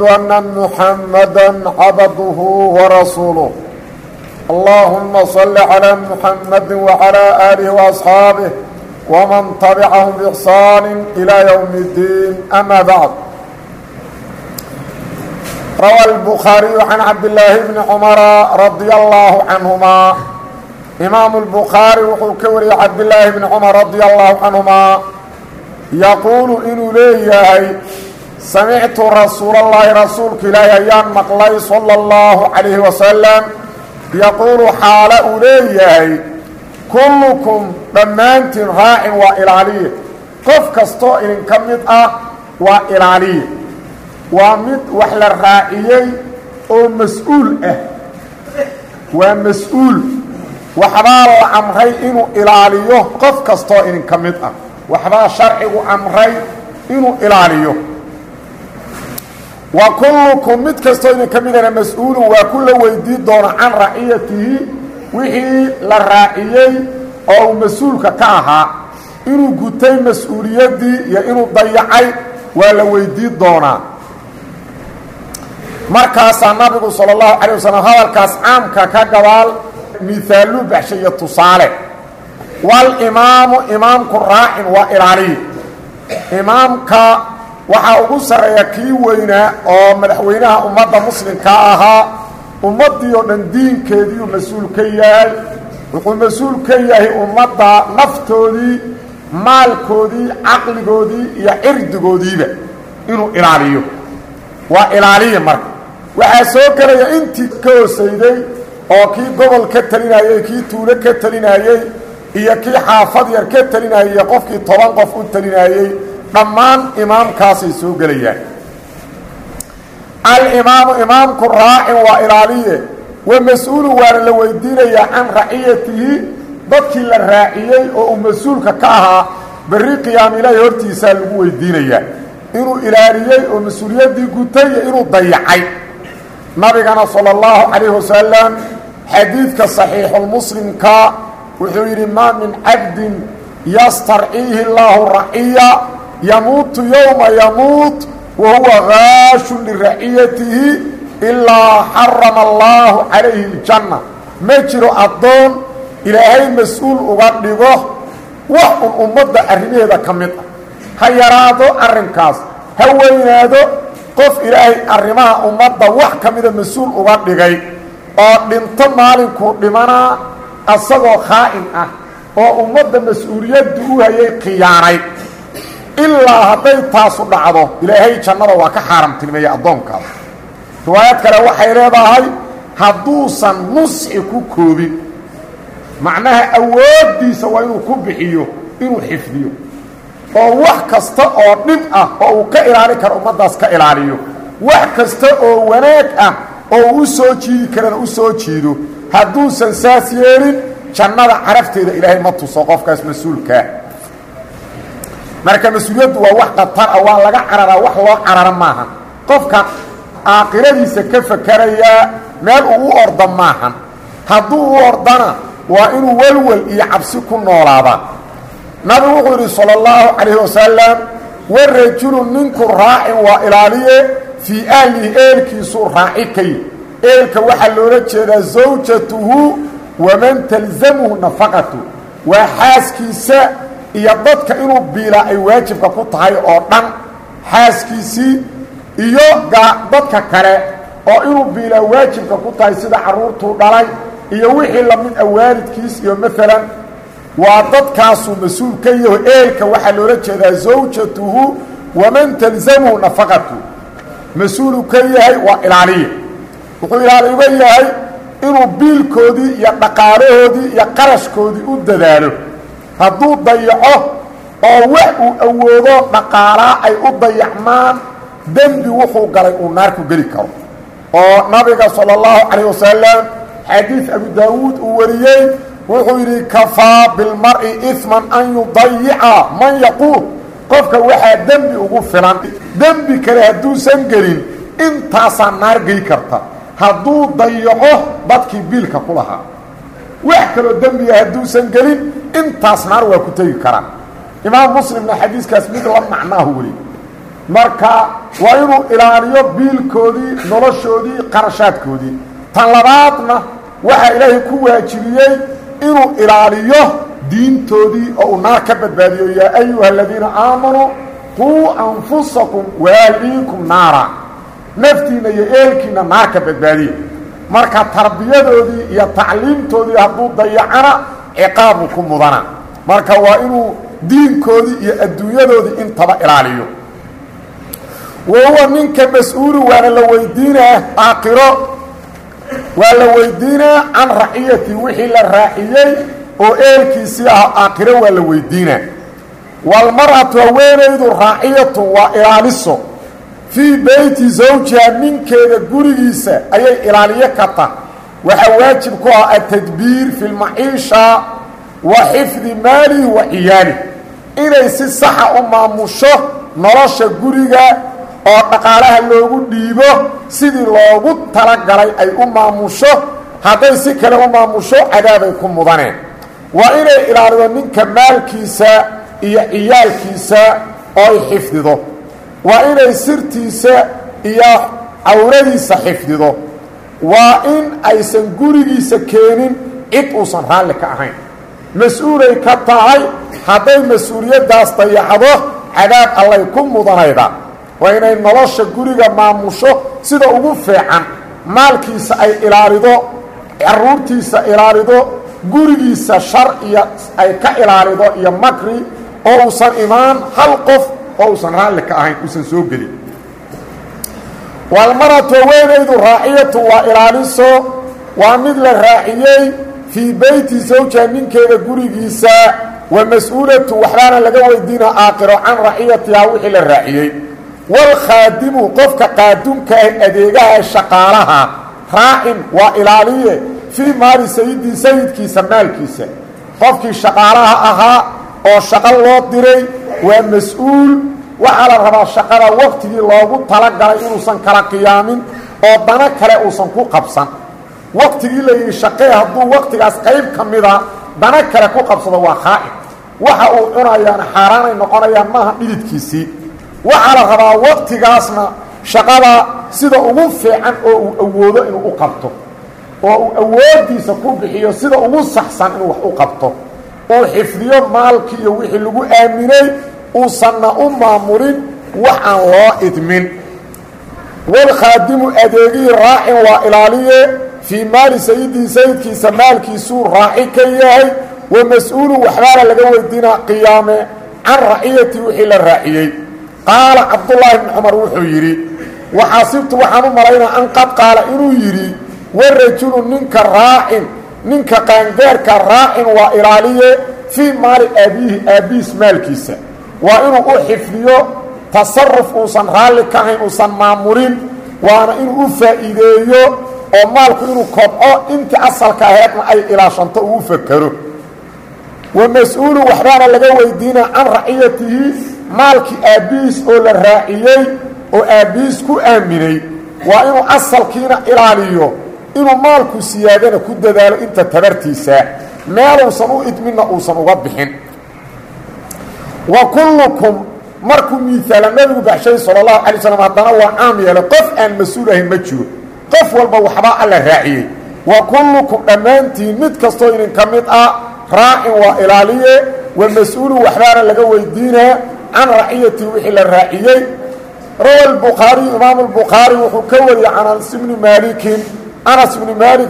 أن محمدا عبده ورسوله اللهم صل على محمد وعلى آله وأصحابه ومن تبعهم بإحسان إلى يوم الدين أما بعد روى البخاري عن عبد الله بن عمر رضي الله عنهما إمام البخاري وxuu ka wariyey عبد الله بن عمر رضي الله عنهما يقول inuu leeyahay samictu rasuulallaahi rasuulku ilaahi ayaan maqlay sala allahu calayhi wasalam yaquulu xaale uu leeyahay kullukum dhammaantiin raacin waa ilaaliye qof kastoo idinka mid ah waa ilaaliye waa mid wax la raaciyey oo mas'uul ah waa mas'uul waxbaa la amray inuu ilaaliyo qof kastoo idinka mid ah waxbaa sharcigu amray inuu ilaaliyo wa kullukum mid kastoo idinka midana mas'uulun waa ku la weydii doona can raciyatihi wixii la raaciyey oo uu mas'uulka ka ahaa. Inuu gutay mas'uuliyaddii iyo inuu dayacay waa la weydii doonaa markaasaa nabigu sala allahu calay wasalam hadalkaas caamka ka gabaal miaaluu baxshay iyo tusaale. Walimaamu imaamku raacin waa ilaaliye. Imaamka waxaa ugu sarreeya kii weynaa oo madaxweynaha ummadda muslimka ahaa ummaddii oo dhan diinkeediiuu mas'uul ka yahay. Wuxuu mas'uul ka yahay ummadda naftoodii maalkoodii caqligoodii iyo cirdigoodiiba inuu ilaaliyo. Waa ilaaliye marka. Waxaa soo gelaya intii ka hoosayday oo kii gobol ka talinayey kii tuulo ka talinayey iyo kii xaafad yar ka talinayey qofkii toban qof u talinayey dhammaan imaamkaasay soo gelayaan alimaamu imaamku raacin waa ilaaliye. Wa mas'uulu waana la weydiinayaa can raciyatihi dadkii la raaciyey oo uu mas'uulka ka ahaa berri qiyaam ilaahi hortiisaa lagu weydiinayaa. Inuu ilaaliyey oo mas'uuliyaddii gutay iyo inuu dayacay. Nabigana sala allahu calayhi wasalam xadiidka saxiixulmuslimka wuxuu yidhi maa min cabdin yastarciihi llaahu raciya yamuutu yowma yamuut wa huwa gaashun liraciyatihi ilaa xarama allaahu calayhi اljanna ma jiro addoon ilaahay mas'uul uga dhigo wax un ummadda arrimaheeda ka mid ah. Ha yaraado arrinkaas ha weynaado qof ilaahay arrimaha ummadda wax ka mida mas'uul uga dhigay. Oo dhinto maalinkuu dhimanaa asagoo khaa'in ah oo ummadda mas'uuliyaddu u hayay khiyaanay ilaa hadday taasu dhacdo ilaahay jannada waa ka xaaramtilmeeya addoonkaas. Riwaayad kale waxay leedahay hadduusan nusxi ku koobin. Macnaha awooddiisa waa inuu ku bixiyo inuu xifdiyo. Oo wax kasta oo dhib ah oo uu ka ilaalin karo ummaddaas ka ilaaliyo. Wax kasta oo wanaag ah oo uu u soo jiidi karana u soo jiido. Hadduusan saas yeelin jannada carafteeda ilaahay ma tuso qofkaas mas'uulkaa marka mas'uuliyaddu waa wax khatar ah waa laga cararaa wax loo carara maahan qofka aaqiradiisa ka fakerayaa meel uu u orda maahan hadduu u ordana waa inuu welwel iyo cabsi ku noolaadaa nabigu wuxuu yidhi sala allahu calayhi wasalam warajulu ninku raacin waa ilaaliye fii ahlihi eelkiisuu raaci ka eelka waxaa loola jeedaa zawjatuhu waman talzamuhu nafaqatu. Waa xaaskiisa iyo dadka inuu biilaa ay waajibka ku tahay oo dhan xaaskiisii iyo dadka kale oo inuu biilaa waajibka ku tahay sida carruurtuu dhalay iyo wixii la mid a waalidkiis iyo maalan waa dadkaasuu mas'uul ka yaho. Eelka waxaa loola jeedaa zawjatuhu waman talzamuhu nafaqatu. Mas'uulu ka yahay waa ilaaliye. Wuxuu ilaali uga yahay inuu biilkoodii iyo dhaqaalahoodii iyo qarashkoodii u dadaalo hadduu dayaco oo wax uu awoodo dhaqaalaa ay u dayacmaan dembi wuxuu galay uu naarku geli karo. Oo nabiga sala allahu calayh wasalam xadiid abu daawuud uu wariyey wuxuu yidhi kafaa bilmar-i isman an yudayica man yaquul. Qofka waxaa dembi ugu filan dembi kale hadduusan gelin intaasaa naar gey karta. Hadduu dayaco dadkii biilka ku lahaa wax kaloo dembiga hadduusan gelin intaas naar waa ku tegi karaa imaam muslimna xadiiskaas mid la macnaahu weli. Marka waa inuu ilaaliyo biilkoodii noloshoodii qarashaadkoodii. Tan labaadna waxaa ilaahay ku waajibiyey inuu ilaaliyo diintoodii oo uu naar ka badbaadiyo yaa ayuha aladiina aamanuu quu anfusakum waahliikum naara. Naftiinna iyo eelkiinna naar ka badbaadiya marka tarbiyadoodii iyo tacliimtoodii hadduu dayacana ciqaabu ku mudana. Marka waa inuu diinkoodii iyo adduunyadoodii intaba ilaaliyo. Wa huwa ninka mas'uulu waana la weydiinaa aakiro waa la weydiinaa can raciyati wixii la raaciyey oo eelkiisii ah aakhiro waa la weydiinaa. Walmar'atu haweenaydu raaciyatun waa ilaaliso fii beyti zawjiha ninkeeda gurigiisa ayay ilaaliyo ka tah waxaa waajib ku ah atadbiir fi lmaciisha wa xifdi maalihi wa ciyaalih inay si saxa u maamusho nolosha guriga oo dhaqaalaha loogu dhiibo sidii loogu talagalay ay u maamusho hadday si kale u maamusho cadaabay ku mudaneen. Waa inay ilaalido ninka maalkiisa iyo ciyaalkiisa oo xifdido waa inay sirtiisa iyo cawradiisa xifdido. Waa in aysan gurigiisa keenin cid uusan raalli ka ahayn. Mas'uulay ka tahay hadday mas'uuliyaddaas dayacdo cadaab allay ku mudanayda. Waa inay nolosha guriga maamusho sida ugu fiican. Maalkiisa ay ilaalido caruurtiisa ilaalido gurigiisa shar iyo ay ka ilaalido iyo makri oo uusan imaan hal qof oo uusan raalli ka ahayn uusan soo gelin. Walmaratu haweenaydu raaciyatu waa ilaaliso waa mid la raaciyey fii beyti zawja ninkeeda gurigiisa wa mas'uulatu waxbaana laga weydiina aakiro can raciyatihaa wixii la raaciyey. Walkhaadimu qofka qaadunka ah adeegaha shaqaalaha raacin waa ilaaliye fii maali sayidii sayidkiisa maalkiisa. Qofkii shaqaalaha ahaa oo shaqo loo diray waa mas'uul waxaa la rabaa shaqada waktigii loogu talagalay inuusan kala qiyaamin oo dano kale uusan ku qabsan. Waktigii la yidhi shaqee hadduu waktigaas qayb ka mida dano kale ku qabsado waa khaa'in waxa uu cunayaana xaaraanay noqonayaan maaha dhididkiisii. Waxaa la rabaa waktigaasna shaqada sida ugu fiican oo uu awoodo inuu u qabto oo uu awooddiisa ku bixiyo sida ugu saxsan inuu wax u qabto. Uu xifdiyo maalkii iyo wixii lagu aaminay uusanna u maamulin wax aan loo idmin. Walkhaadimu adeegihii raacin waa ilaaliye fii maali sayidii sayidkiisa maalkiisuu raaci ka yahay wa mas'uulu waxbaana laga weydiinaa qiyaame can raciyati wixii la raaciyey. Qaala cabdullaahi bni cumar wuxuu yidhi waxaasibtu waxaan u malaynaa an qad qaala inuu yidhi warajulu ninka raacin ninka qaangaarka raacin waa ilaaliye fii maali aabiihi aabbihiis maalkiisa waa inuu u xifdiyo tasaruf uusan raalli ka hayn uusan maamulin waana inuu u faa'iideeyo oo maalku inuu kobco intii asalka aheedna ay ilaashanto uu fakero wa mas'uulu waxbaana laga weydiinaa can raciyatihi maalkii aabbihiis oo la raaciyey oo aabbihiis ku aaminay. Waa inuu asalkiina ilaaliyo inuu maalku siyaadana ku dadaalo inta tabartiisa. Meeluusan u idminna uusan uga bixin wa kullukum markuu miiaala nabigu baxshay sala allahu alay slam haddana waa caam yeelay qof aan mas'uul ahayn ma jiro. Qof walba waxbaa alla raaciyey. Wa kullukum dhammaantiin mid kastoo idin ka mid ah raacin waa ilaaliye wa mas'uulu waxbaana laga weydiinaa can raciyati wixii la raaciyey. Rawa lbukhaariyu imaamu lbukhaari wuxuu ka wariyey can anas ibni maalikin anas ibni maalik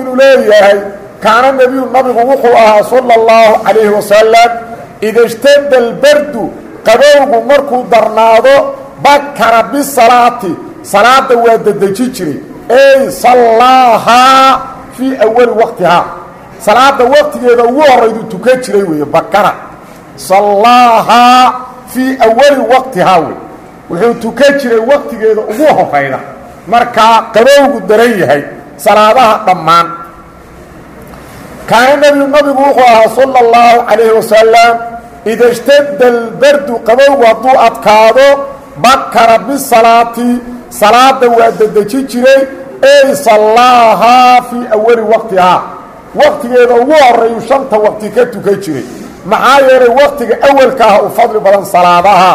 inuu leeyahay kaana nebiyu nabigu wuxuu ahaa sala اllahu calayhi wasalam ida ishtada albardu qabowgu markuu darnaado bakara bisalaati salaada waa dedeji jiray ey sallaahaa fii awali waqtihaa salaada waqtigeeda ugu horayduu tukan jiray weeye bakara sallaahaa fii awali waqtihaa wey wuxuu tukan jiray waqtigeeda ugu horayda markaa qabowgu daran yahay salaadaha dhammaan kaana nebigu nabigu wuxuu ahaa sala اllahu calayhi wasalam ida ishtada albardu qabowgu hadduu adkaado bakara bisalaati salaada waa dedeji jiray ey sallaahaa fii awali waqtihaa waqtigeeda ugu horeeyu shanta waqti ka tukan jiray maxaa yeelay waktiga awalka ah u fadli badan salaadaha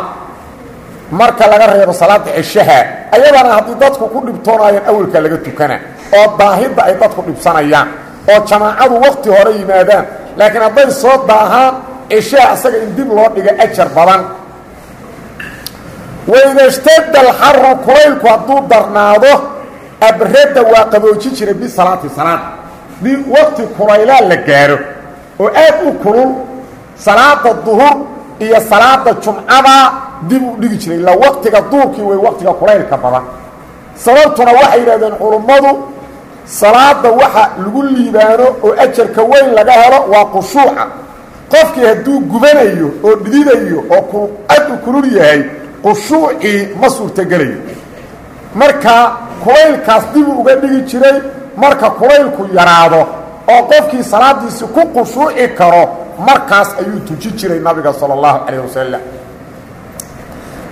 marka laga reebo salaada ceshaha ayadana haddii dadku ku dhibtoonaayaan awalka laga tukana oo daahidda ay dadku dhibsanayaan oo jamaacadu wakti hore yimaadaan. Laakiin hadday soo daahaan ceshaha asaga in dib loo dhiga ajar badan. Waidashtada alxaru kulaylku hadduu darnaado abradda waa qabooji jira bisalaati salaad. Di wakti kulaylaa la gaaro oo aad u kulul salaada duhur iyo salaada jumcada dib u dhigi jiray. Ilaa waktiga duurkii way waktiga kulaylka badan. Sababtuna waxay yidhahdeen culummadu salaada waxa lagu liibaano oo ajarka weyn laga helo waa khushuuca qofkii hadduu gubanayo oo dhididayo oo aad u kulul yahay khushuucii ma suurtogelayo marka kulaylkaas dibuu uga dhigi jiray marka kulaylku yaraado oo qofkii salaadiisi ku khushuuci karo markaas ayuu tuji jiray nabiga sala allahu calayh wasalam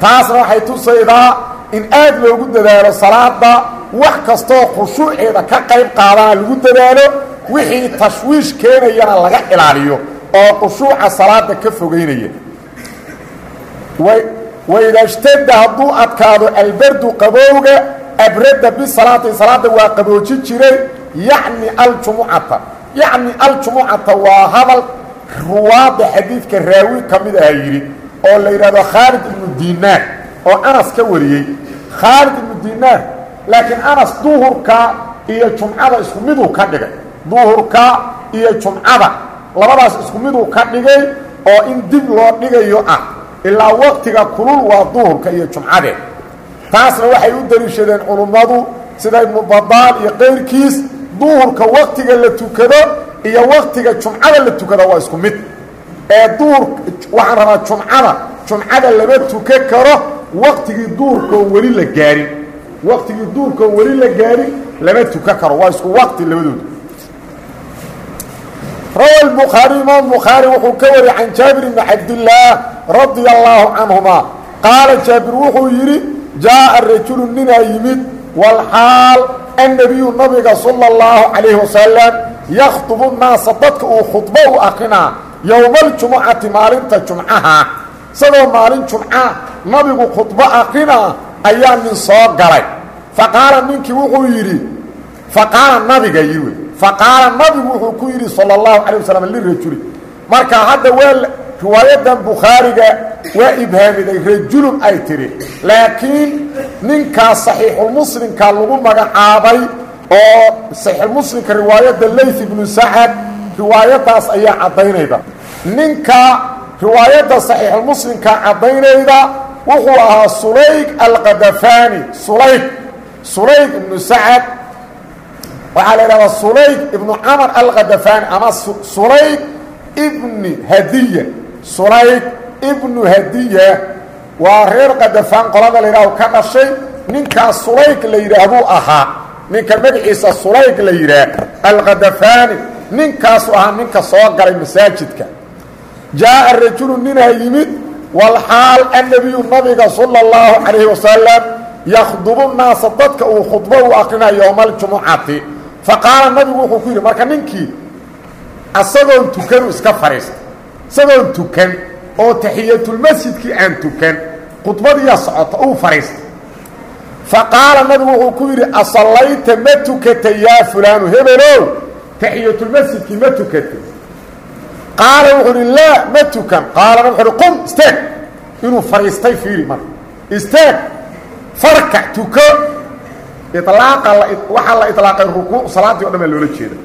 taasna waxay tusaydaa in aad loogu dadaalo salaada wax kastoo khushuuceeda ka qayb qaadana lagu dadaalo wixii tashwiish keenayana laga ilaaliyo oo khushuuca salaada ka fogeynaya. Waidashtada hadduu adkaado albardu qabowga abradda bisalaati salaada waa qabooji jiray yacni aljumucata. Yacni aljumucata waa hadal ruwaadda xadiidka raawi ka mid aha yidhi oo la yidhahdo khaalid ibnu dinaar oo anas ka wariyey khaalid ibnu dinaar laakiin anas duhurka iyo jumcada isku miduu ka dhigay. Duhurka iyo jumcada labadaas isku miduu ka dhigay oo in dib loo dhigayo ah. Ilaa waktiga kulul waa duhurka iyo jumcadee. Taasna waxay u daliishadeen culummadu sida ibnu badaal iyo qayrkiis duhurka waktiga la tukado iyo waktiga jumcada la tukada waa isku mid. Ee duhur waxaan rabaa jumcada jumcada lama tukan karo waktigii duurkoon weli la gaarin waktigii duurkoon weli la gaarin lama tukan karo waa isku wakti labadooda rawa bukhaari imaam bukhaari wuxuu ka wariyey can jaabir ibni cabdillaah radia allaahu canhuma qaala jaabir wuxuu yidhi jaa'a rajulu ninaa yimid walxaal annabiyu nabiga sala allahu calayhi wasalam yakhdubu naasa dadka uu khudbo u akrinaa yowma aljumucati maalinta jumcaha. Isagoo maalin jumca nabigu khudbo akrinaa ayaa nin soo galay. Faqaala ninkii wuxuu yidhi faqaala nabiga yidhi wey nabigu wuxuu ku yidhi salى اllahu calay lirajuli marka hadda waa riwaayadan bukhaariga waa ibhaamiday rajulun ay tidhi. Laakiin ninkaas saxiixulmuslimka lagu magacaabay oo saxiixulmuslimka riwaayadda layth ibnu sacad riwaayadaas ayaa caddaynayda. Ninka riwaayadda saxiixulmuslimka caddaynayda wuxuu ahaa sulayg alqadafaani sulayg sulayg ibnu sacad waxaa la idhahdaa sulayg ibnu camar alqadafaani ama sulayg ibni hadiya sulayg ibnu hadiya waa reer qadafaan qolada la yidhahdo ka dhashay ninkaas sulayg la yidhaahduu ahaa ninka magaciisa sulayg la yidhaah alqadafaani ninkaasu ahaa ninka soo galay masaajidka jaaءa rajulu ninaa yimid walxaal annabiyu nabiga sala اllahu calayhi wasalam yakhdubu naasa dadka uu khudbo u akrinaya yowma aljumucati faqaala nabigu wuxuu ku yidhi marka ninkii asagoon tukanu iska fadhiista isagoon tukan oo taxiyatulmasjidkii aan tukan khudbadiiya socota uu fadhiista faqaala nabigu wuxuu ku yidhi asallayta ma tukatay yaa fulaanu hebelow taxiyatulmasjidkii ma tukatay qaala wuxuu idhi laa ma tukan. Qaalana wuxuu uhi qum istaag inuu fadhiistay fiiri marka istaag farkac tuko. Ilaaqa waxaa la ilaaqay rukuuc salaaddii o dhan baa loola jeeda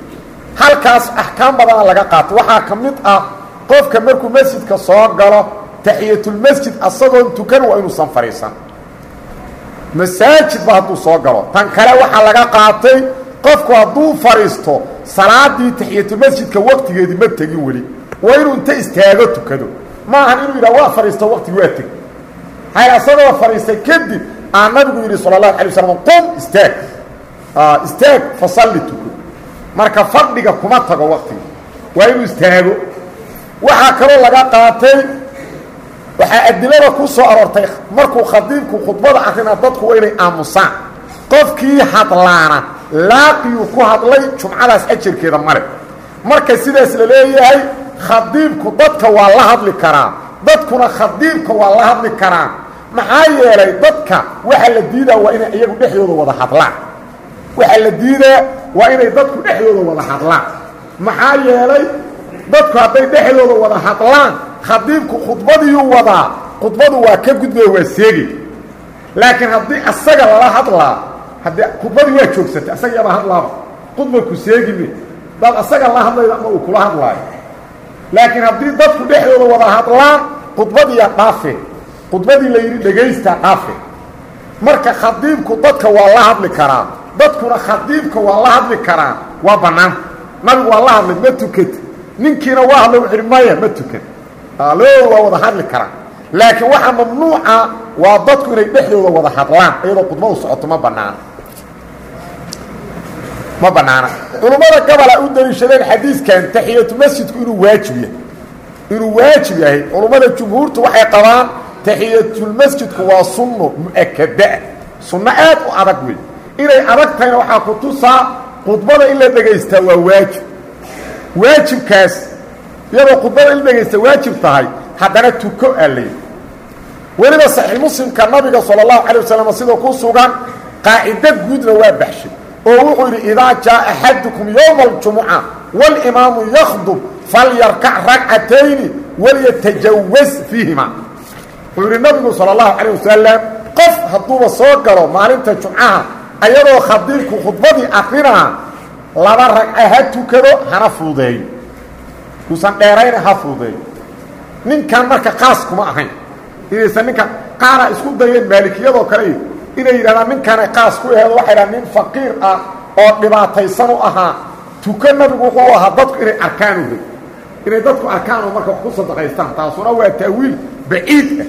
halkaas axkaam badana laga qaato. Waxaa ka mid ah qofka markuu masjidka soo galo taxiyatulmasjid asagoon tukan waa inuusan fadhiisan. Masaajidba hadduu soo galo. Tan kale waxaa laga qaatay qofku hadduu fadhiisto salaadii taxiyatulmasjidka waqtigeedii ma tegin weli waa inuu inta istaago tukado ma ahan inuu yidhah waa fadhiisto waqtigi waa teg hay asagoo fadhiistay kadib aa nabigu yidhi sala allahu alay marka fadhiga kuma tago waqtiga waa istaago waxaa kaloo laga qaatay waxaa adilada ku soo aroortay markuu khadiibku khudbada akrina dadku waa inay aamusaan. Qofkii hadlaana laaqiyuu ku hadlay jumcadaas ajarkeeda male. Marka sidaas la leeyahay khadiibku dadka waa la hadli karaa. Dadkuna khadiibka waa la hadli karaan maxaa yeelay dadka waxaa la diidaa waa inay iyagu dhexdooda wada hadlaan. Waxaa la diidaa waa inay dadku dhexdooda wada hadlaan. Maxaa yeelay dadku hadday dhexdooda wada hadlaan khadiibku khudbadiiyuu wadaa khudbadu waa ka gudbaya waa seegi. Laakiin haddii asaga lala hadlaa haddii khudbadii waa joogsatay asaga yabaa hadlaaba khudba ku seegime dad asaga la hadlayda ama uu kula hadlaayo laakiin haddii dadku dhexdooda wada hadlaan khudbadiiya dhaafe. Khudbadii la yidhi dhegaysta dhaafe. Marka khadiibku dadka waa la hadli karaa dadkuna khadiibka waa la hadli karaa waa bannaanta nabigu waa la hadlay ma tukati ninkiina waa hadlay wuxu uhi maya ma tukan labadooda waa wada hadli karaa laakiin waxaa mamnuuca waa dadku inay dhexdooda wada hadlaan iyadoo khudbadu socoto ma bannaana ma bannaana culummada gabola u daliishadeen xadiiskan taxiyatu masjidku inuu waajib yahay. Inuu waajib yahay culummada jumhuurtu waxay qabaan taxiyatulmasjidku waa sunno mu'akadaa sunno aad u adag wey inay adag tahayna waxaa ku tusaa khudbada in la dhegaystaa waa waajib. Waajibkaas iyadoo khudbada in dhegaysta waajib tahay haddana tuko layidhi weliba saxiix muslimka nabiga sala allahu calay wasalam sidoo ku sugan qaacido guudna waa baxshay oo wuxuu yidhi idaa jaa axadukum yowma aljumuca walimaamu yakhdub falyarkac ragcatayni walyatajawaz fiihima. Wuxuu yidhi nabigu sala allahu calayh wasalam qof hadduuba soo galo maalinta jumcaha ayadoo khadiibku khudbadii akrinaa laba ragca ha tukado hana fuudeeyo uusan dheerayna ha fuudeeyo ninkan marka qaas kuma ahayn. Inaysan ninkan qaara isku dayeen maalikiyadoo kale iyo inay yidhahdaan ninkanay qaas ku aheedo waxay dhahaan nin faqiir ah oo dhibaataysan u ahaa tuko nabigu wuxuu ahaa dadku inay arkaan uhay inay dadku arkaan oo marka ku sadaqaystaan taasuna waa ta'wiil baciid ah.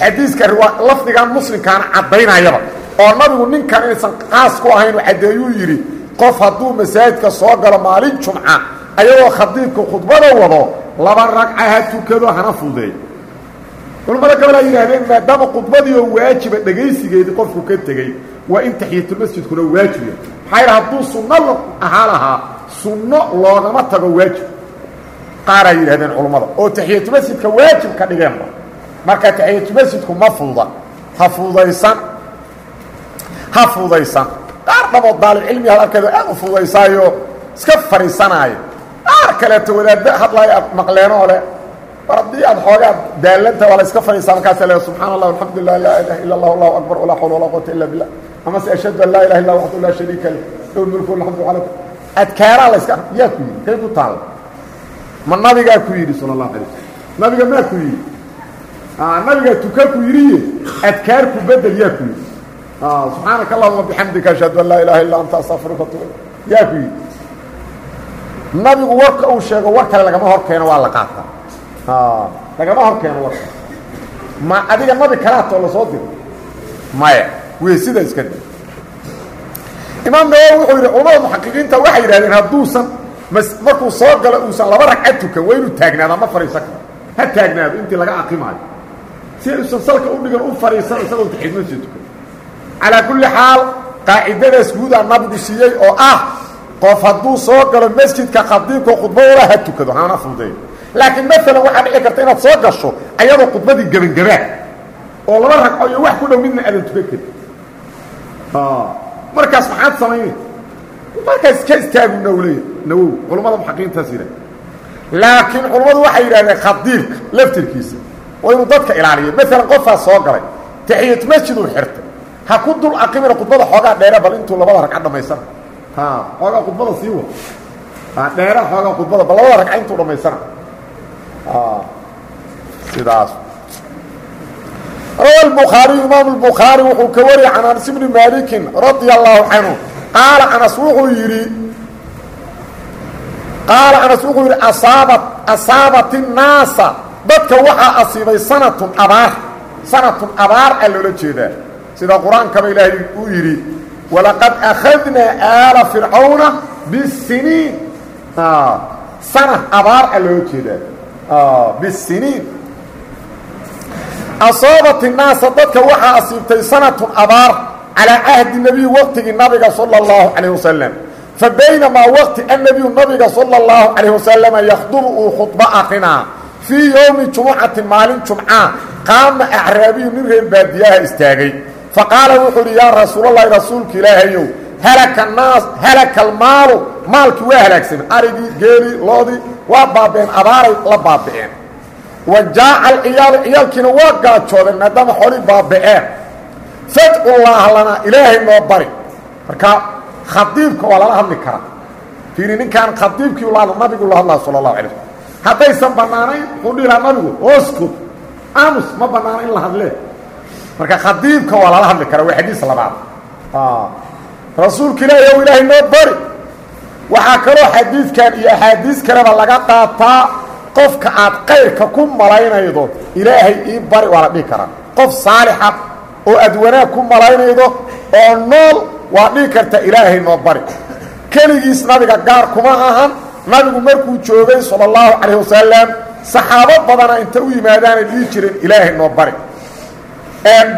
Xadiiska lafdigan muslimkaana caddaynayaba oo nabigu ninkan inaysan qaas ku ahayn u caddeeyuu yidhi qof hadduu masaajidka soo galo maalin jumca ayadoo khadiibka khudbada wado laba ragca ha tukado hana fuudeeyo culamada gabal ay yidhaahdeen maadaama khudbadii oo waajiba dhegaysigeedii qofku ka tegey waa in taxiyatulmasjidkuna waajib yahay. Maxaa yidha hadduu sunno ahaa lahaa sunno loogama tago waajib. Qaaray yidhahdeen culammada oo taxiyatulmasjidka waajib ka dhigeenba marka taxiyatulmasjidku ma fuuda ha fuudaysan ha fuudaysan. Qaar dhabood daalibcilmi had arkeedo aad u fuudaysaayo iska fadhiisanaayo qaar kaleeto wadaadda hadlaayo maqleenoo leh war haddii aad xoogaa daalanta waa la iska fadhiisaa markaasa le subxaana allah alxamdulilah laa ilaha illa allah allahu akbar walaa xawla walaa quwata illa billah. Amase ashhadu an laa ilaha illa waxdu laa shariika lah lahu mulku alxamdu ala adkaaraa la iska yaa ku yidhi kay ku taalla ma nabigaa ku yidhi sala allahu alay wasalam nabiga maa ku yidhi. Nabigaa tuka ku yidhiye adkaarku bedel yaa ku yidhi. Subxaanaka allahuma bixamdika ashhadu an laa ilaha illa anta astaqfiruka atuub yaa ku yidhi. Nabigu warka uu sheego war kale lagama hor keeno waa la qaataa lagama hor keeno warka. Ma adiga nabi kalaatoo la soo diro? Maya wey sida iska di imaam nawowi wuxuu yidhi culamada muxaqiqiinta waxay yidhahdeen hadduusan markuu soo galo uusan laba ragca tukan waa inuu taagnaado ma fadhiisan karo. Ha taagnaado intii laga aqimaayo si ayuusan salka u dhigan u fadhiisan isagoo taxiidmasii tukan. Calaa kulli xaal qaacidadaas guudaa nabigu siiyey oo ah qof hadduu soo galo masjidka khadiibka khudbadooda ha tukado hana fuudeeyo laakiin maalan waxaa dhici karta inaad soo gasho ayadoo khudbadii gebangabaan oo laba ragco iyo wax ku dhow midna aadan tukan karin. Markaas maxaad samaynay markaas ka istaagu nawley nawow culammada muxaqiintaas yidhah laakiin culammadu waxay yidhahdeen khadiibka laftirkiisa waa inuu dadka ilaaliyo. Maalan qofaa soo galay taxiyat masjid uu xirtay ha ku dul aqimina khudbada xoogaa dheere bal intuu labada ragca dhammaysana xoogaa khudbada sii wad dheera xoogaa khudbada bal labada ragca intuu dhammaysana sidaas rawa الbukhaariyu imaam الbukhaari wuxuu ka wariyay can anas bni malikin radia allahu canhu qaala anas wuxuu yidhi qaala anas wuxuu yidhi asaabat asaabat الnaasa dadka waxaa asiibay sanatun abaar sanatun abaar a loola jeedaa sida qur-aankaba ilaahay uu yidhi walaqad akhadnaa aala fircawna bisiniin sana abaar a loola jeedaa bisiniin asaabat innaasa dadka waxaa asiibtay sanatun abaar calaa cahdi nebiy waqtigii nabiga sala allahu calayh wasalam fa baynamaa waqti annabiyu nabiga sala اllahu calayh wasalama yakhdubu uu khudbo akrinaa fii yowmi jumucatin maalin jumcaa qaama acraabiyu nin reer baadiyaha istaagay faqaala wuxuu uhi yaa rasuulalahi rasuulka ilaahayow halaka naas halaka almaalu maalkii waa halaagsamay arigii geelii loodii waa baabeen abaaray la baabi'een wa jaaca alciyaalu ciyaalkiina waa gaajoodeen maadaama xoolii baaba'een fadcu llaaha lanaa ilaahay noo bari. Marka khadiibka waa lala hadli karaa. Fiiri ninkaan khadiibkii la nabigu la hadlaa sala allahu alay slm haddaysan bannaanayn wuxuu nabigu hooskud amus ma bannaano in la hadlee marka khadiibka waa lala hadli karaa waa xadiis labaad. Rasuulka ilaahi ow ilaahay noo bari waxaa kaloo xadiidkan iyo axaadiis kaleba laga qaataa qofka aad kayrka ku malaynaydo ilaahay ii bari waa la dhihi karaa. Qof saalixa oo aad ku malaynaydo oo nool waa dhihi karta ilaahay noo bari. Keligiis nabiga gaar kuma ahan. Nabigu markuu joogay sala allahu calayh wasalam saxaabo badana inta u yimaadaanay dhihi jireen ilaahay noo bari.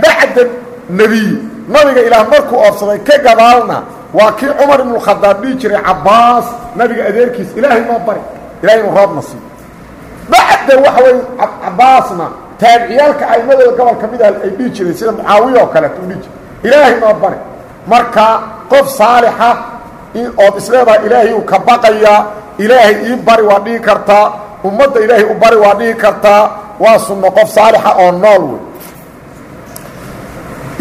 Bacda nebiy nabiga ilaah markuu oobsaday ka gadaalna waa kii cumar ibnukhadaab dhihi jiray cabbaas nabiga adeerkiis ilaahay noo bari. Ilahay inuu roobna siiyo bacda waxa wey cabbaasna taabiciyaalka aimadooda gobol ka mid ah ay dhihi jireen sida mucaawiya oo kaleeto u dhihi jire ilaahay noo bari. Marka qof saalixa ood isleedaha ilaahay uu ka baqayaa ilaahay ii bari waa dhihi kartaa ummadda ilaahay u bari waa dhihi kartaa waa sunno qof saalixa oo nool wey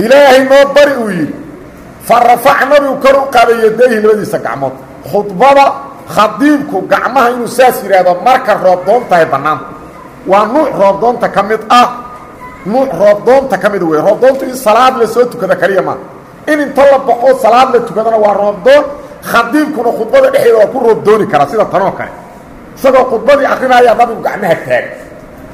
ilaahay noo bari uu yidhi fa rafac nabigu kor u qaaday yadayhi labadiisa gacmood. Khudbada khadiibku gacmaha inuu saas yidhaahdo marka roobdoon tahay bannaanta waa nuuc roobdoonta ka mid ah. Nuuc roobdoonta ka mid wey roobdoontu in salaad la soo tukada kaliya maa in inta la baxo salaad la tukadana waa roobdoon khadiibkuna khudbada dhexdeeda waa ku roobdooni karaa sida tanoo kale. Isagoo khudbadii akrinaayaa nabigu gacmaha taag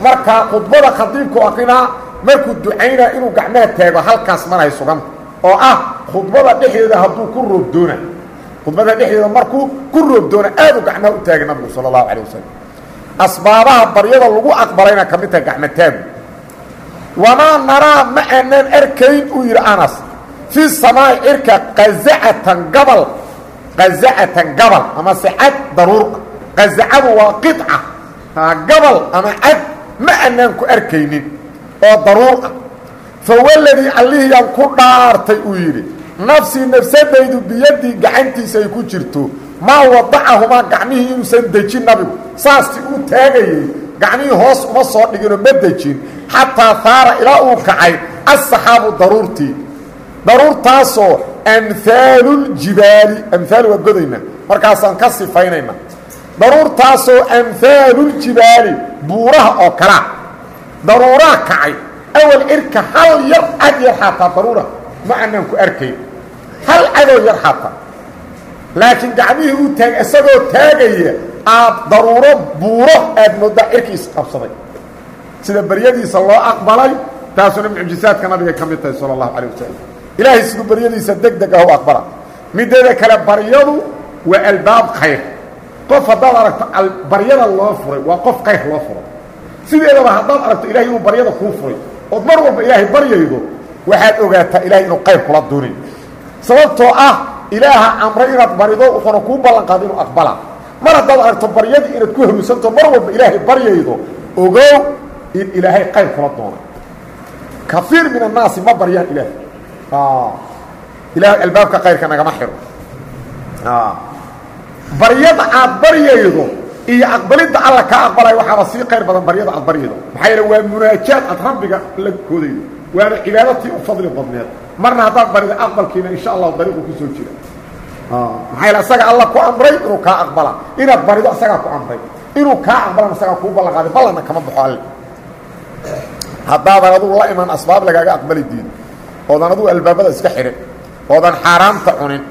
marka khudbada khadiibku akrinaa markuu ducaynaa inuu gacmaha taago halkaas manahay suganta oo ah khudbada dhexdeeda hadduu ku roobdoona khudbada dhexdeeda markuu ku roobdoona aadu gacmaha u taagay nabigu sala allahu calay wasalam asbaabaha baryada lagu aqbalayna ka mid tahay gacmo taagu wamaa naraa ma aanaan arkayn uu yidhi anas. Fi samaai cirka qazacatan gabal qazacatan gabal ama se cad qazacadu waa qica gabal ama cad ma aanaan ku arkaynin oo daruur ah fa waladii allihiyaan ku dhaartay uu yidhi nafsii nafsadaydu biyadii gacantiisa ay ku jirto maa wadacahumaa gacmihii inuusan dejin nabigu. Saastii uu taagayey gacmihii hoos uma soo dhiginoo ma dejin. Xataa haara ilaa uu kacay asaxaabu daruurtii. Daruurtaasoo amhaaluljibaali amhaal waa godayna markaasaan ka sifaynayna daruurtaasoo amhaaluljibaali buuraha oo kalaa daruuraa kacay awal cirka hal yar cad yar xataa daruura ma aanaan ku arkayn hal cadoo yar xataa laakiin gacmihii uu taag isagoo taagaya aad daruuro buuro aad moodaa cirkii isqabsaday sida baryadiisa loo aqbalay taasuna mucjisaadka nabigay ka mid tahay sala allahu calayh wasalam ilaahay siduu baryadiisa deg deg ah u aqbala mideeda kale baryadu waa albaab khayr qof haddaad aragto baryada loo furay waa qof khayr loo furay sideedaba haddaad aragto ilahay inuu baryada kuu furay ood mar walba ilaahay baryaydo waxaad ogaataa ilahay inuu qayr kula duunayo sababtoo ah ilaaha amray inaad barido wuxuuna kuu ballan qaada inuu aqbala. Mar haddaad aragto baryadii inaad ku hanuunsanto mar walba ilaahay baryaydo ogow in ilaahay qayr kula doonay. Kaiir min annaasi ma baryaan ilaahay. Ilahay albaabka kayrka nagama xiro. Baryada aad baryaydo iyo aqbalidda alla kaa aqbalay waxaaba sii qayr badan baryada aad baryaydo maxaa yeele waa munaajaad aad rabbiga la koodaydo waana cibaadatii u fadli badneed. Marna haddaad barida aqbalkiina insha allahu dariiqu ku soo jira. Maxaa yeele isaga alla ku amray inuu kaa aqbala. Inaad barido isagaa ku amray. Inuu kaa aqbalana isagaa kuu ballan qaaday ballanna kama baxo alle haddaadan adugu la iman asbaab lagaaga aqbali diido oodan adugu albaabada iska xidhin. Oodan xaaraamta cunin.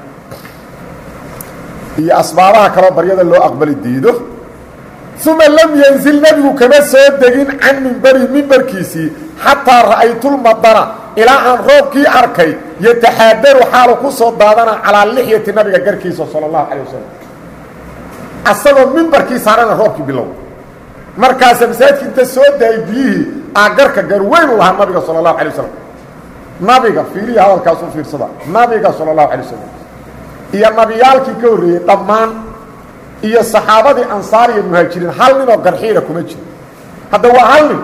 Iyo asbaabaha kaloo baryada loo aqbali diido uma lam yanzil nebigu kama soo degin can mimberi mimbarkiisii xataa ra'aytulmadara ilaa aan roobkii arkay yataxaadaru xaalu ku soo daadana calaa lixyati nabiga garkiisa sala allahu calay wasalam asagoo mimbarkii saarana roobkii bilow. Markaasa masaajidka inta soo daayay biyihii aa garka gar weyn u lahaa nabiga sala allahu alay wasalam nabiga fiiliya hadalkaas u fiirsada. Nabiga sala allahu alay wasalam iyo nabiyaalkii ka horreeyey dhammaan iyo saxaabadii ansaar iyo muhaajiriin hal ninoo garxiira kuma jiro. Hadda waa hal nin.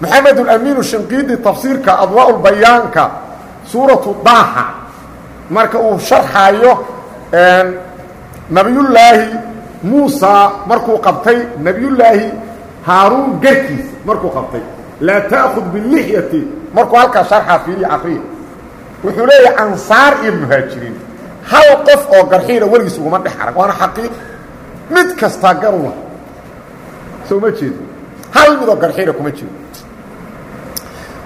Maxamed ulamiinu shinqiidi tafsiirka adwaa bayaanka suuratu daaxa marka uu sharxaayo nabiyullaahi muusa markuu qabtay nabiyullaahi haaruun garkiisa markuu qabtay. Laa ta'khud bilixyati markuu halkaa sharxaa fiiriya akriya wuxuu leeyahay ansaar iyo muhaajiriin hal qof oo garxiira weligiis uguma dhex arag waana xaqiiq. Mid kastaa garula soo ma jeedo. Hal midoo garxiira kuma jiro.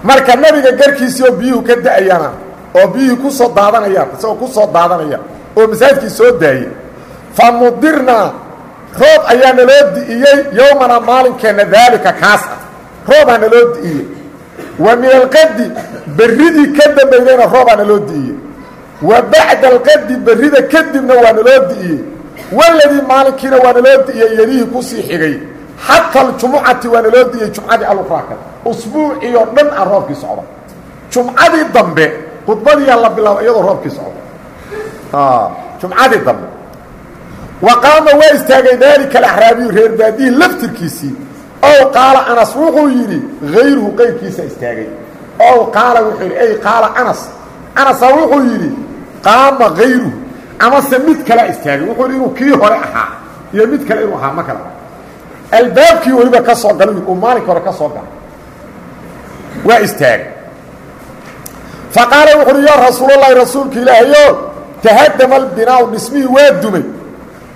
Marka nabiga garkiisii oo biyuhu ka da'ayana oo biyihii ku soo daadanayaan isagoo ku soo daadanaya oo masaajidkii soo daayey fa mudirnaa roob ayaa naloo di'iyey yowmana maalinkeenna daalika kaas ah. Roobaa naloo di'iyey. Wa min alqadi berridii ka dambaydayna roobaa naloo di'iyey wa bacda alqadi berrida kadibna waa naloo di'iyey. Waladii maalinkiina waa naloo di'iyey yelihii ku sii xigay. Xata aljumucati waa naloo di'iyey jumcadii alukraaka usbuuciioo dhan a roobkii socda jumcadii dambe khudbadiiyaa la bilaaba iyadoo roobkii socda jumcadii dambe. Wa qaama waa istaagay daalika alaxraabiyu reer baadihii laftirkiisii. Ow qaala anas wuxuu yidhi hayruhu qayrkiisa istaagay. Ow qaala wuxuu yidhi ey qaala anas. Anasa wuxuu yidhi qaama hayruhu amase mid kalea istaagay. Wuxuu yidhi inuu kii hore ahaa iyo mid kale inuu ahaa ma kala. Albaabkii weliba ka soo galay uu maalinka hore ka soo galay waa istaagay. Fa qaala wuxu uhi yaa rasuulalahi rasuulka ilaahayo tahadama albinaau dhismihii waa dumay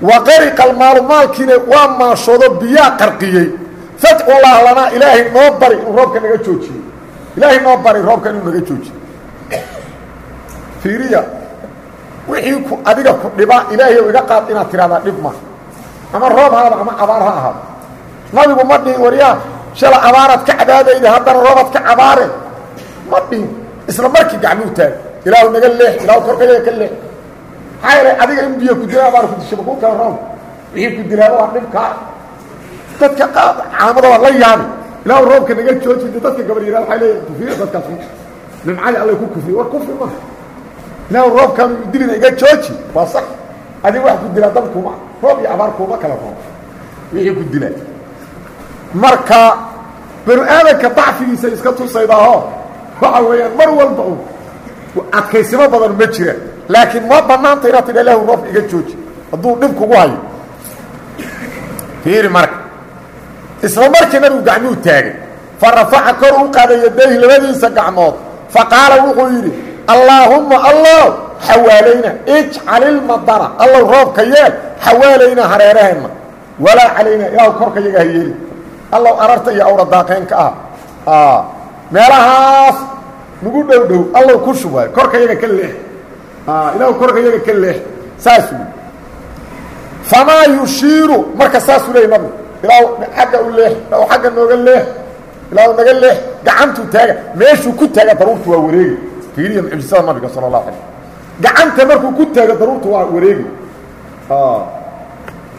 wa qariqa almaalu maalkiina waa maashoodo biyaa qarqiyey. Fadcullah lanaa ilaahay noo bari inuu roobka naga joojiyo ilaahay noo bari roobka inuu naga joojiyo fiiriya wixii ku adiga ku dhiba ilaahay iga qaad inaad tidhahdaa dhib ma. Ama roob haada ama abaar ha ahaado. Nabigu ma dhihin waryaa shala abaaraad ka cabaadayda haddana roobaad ka cabaare. Ma dhihin isla markii gacmuu taag. Ilaahu naga leex ilaahu korkayaga ka leex. Maxaa yeelay adiga in biyo ku dila abaar ku disha makuu kala roob wixii ku dilaaba waa dhibkaa dadka caamada waa la yaabi ilaahu roobka naga jooji de dadka gabar yihah waay leeya kufiya dadkaas nimcadii alla ku kufriye war kufri ma ilaahu roobkan dilina iga jooji waa sax. Adiga wax ku dilaa dab kuma roob iyo abaar kuma kala roob. Wixii ku dilaa marka banu aadanka dacfigiisa iska tusaydaaho waxa weeyaan mar walba u adkaysimo badan ma jira. Laakiin ma banaanta inaad tidha ilahu roobka iga jooji. Hadduu dhib kugu hayo. Fiiri marka. Isla markii nabigu gacmuhu taagay fa rafaca kor u qaaday yadayhi labadiisa gacmood. Fa qaala wuxuu yidhi allaahumma allah xawaalayna ijcalilmadara allow roobka yeel xawaalayna hareeraheenna. Walaa calayna ilaahu korka yaga ha yeeli. Allow ararta iyo awra daaqeenka ah. Meelahaas nagu dhow dhow allow ku shubaayo korka yaga ka leex ilaahu korka yaga ka leex saasuu famaa yushiiru marka saasuu leeyay nabigu ilaahu xagga u leex ilaahu xagga nooga leex ilaahu naga leex gacantuu taaga meeshuu ku taaga daruurtu waa wareegi fiiriya mucjisada nabiga sala allahu alay gacanta markuu ku taago daruurtu waa wareegi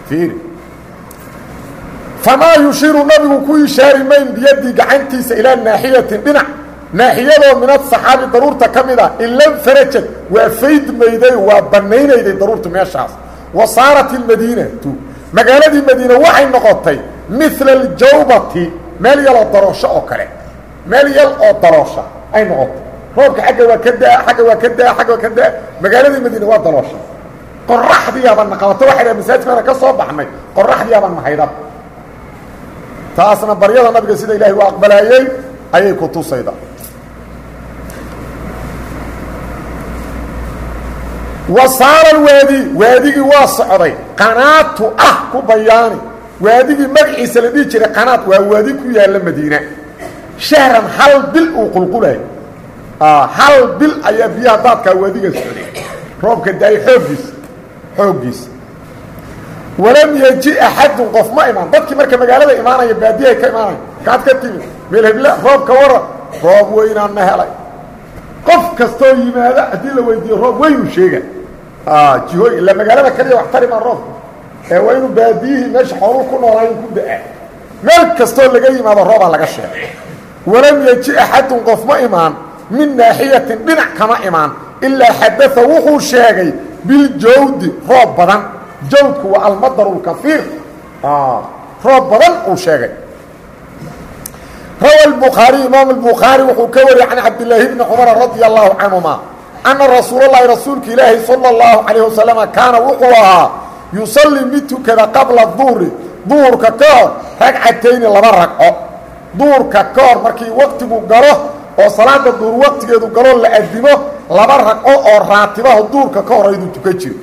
fiiri. Famaa yushiiru nabigu ku ishaari mayn biyadii gacantiisa ilaa naaxiyatin dhinac. Naaxiyadoo min asaxaabi daruurta ka mid ah ilan farajad waa faydmayday bannaynayday daruurtu meeshaas. Wa saarat ilmadiinatu magaaladii madiina waxay noqotay mila aljawbati meel yaloo daroosho oo kale. Meel yal oo ay noqotay roobka agga waa ka daa agga waa ka daa agga waa ka daa. Magaaladii madiina waa daroosha qoraxdiiyaabaan na qabato waxay dhaha masaajidkaana ka soo baxnay qoraxdiiyaabaan nahaydab taasna baryada nabiga sida ilaahay u aqbalaayey ayay ku tusayda. Wasaara alwaadi waadigii waa socday. Qanaatu ah ku bayaani. Waadigii magaciisa la dhihi jiray qanaad waa waadi ku yaalla madiina. Shahran hal bil uu qulqulayo hal bil ayaa biyaha daadkaa waadiga socday roobka da'ay xooggiisa xooggiisa walam yeji axadun qof ma imaan. Dadkii marka magaalada imaanaya baadiyahay ka imaanaya kaad ka timid meel hebla roobka wara roob weynaan na helay. Qof kastoo yimaada haddii la weydiiyo roob weynuu sheega. Jihooy ila magaalada kaliya wax tari maa roobka ee waa inuu baadiyihii meesha xooluu ku noolaayo ku da'a meel kastoo laga yimaado roobaa laga sheegay. Walam yeji axadun qof ma imaan min naaxiyatin dhinac kama imaan ilaa xadaa wuxuu sheegay biljawdi roob badan jawdku waa almadar اlkaiir roob badan uu sheegay rawa الbukhaariي imaam الbukhaarي wuxuu ka wariyey can cabdilaahi bni cumara radi allahu canهuma ana rasuul اlahi rasuulka ilaahi salى اllahu عalayه wasalama kaana wuxuu ahaa yusalii mid tukada qabla duhri duhurka ka hor ragcatayni laba ragco duhurka ka hor markii waqtigu galo oo salaada duhur waqtigeedu galoo la adimo laba ragco oo raatibaha duhurka ka horayduu tukan jira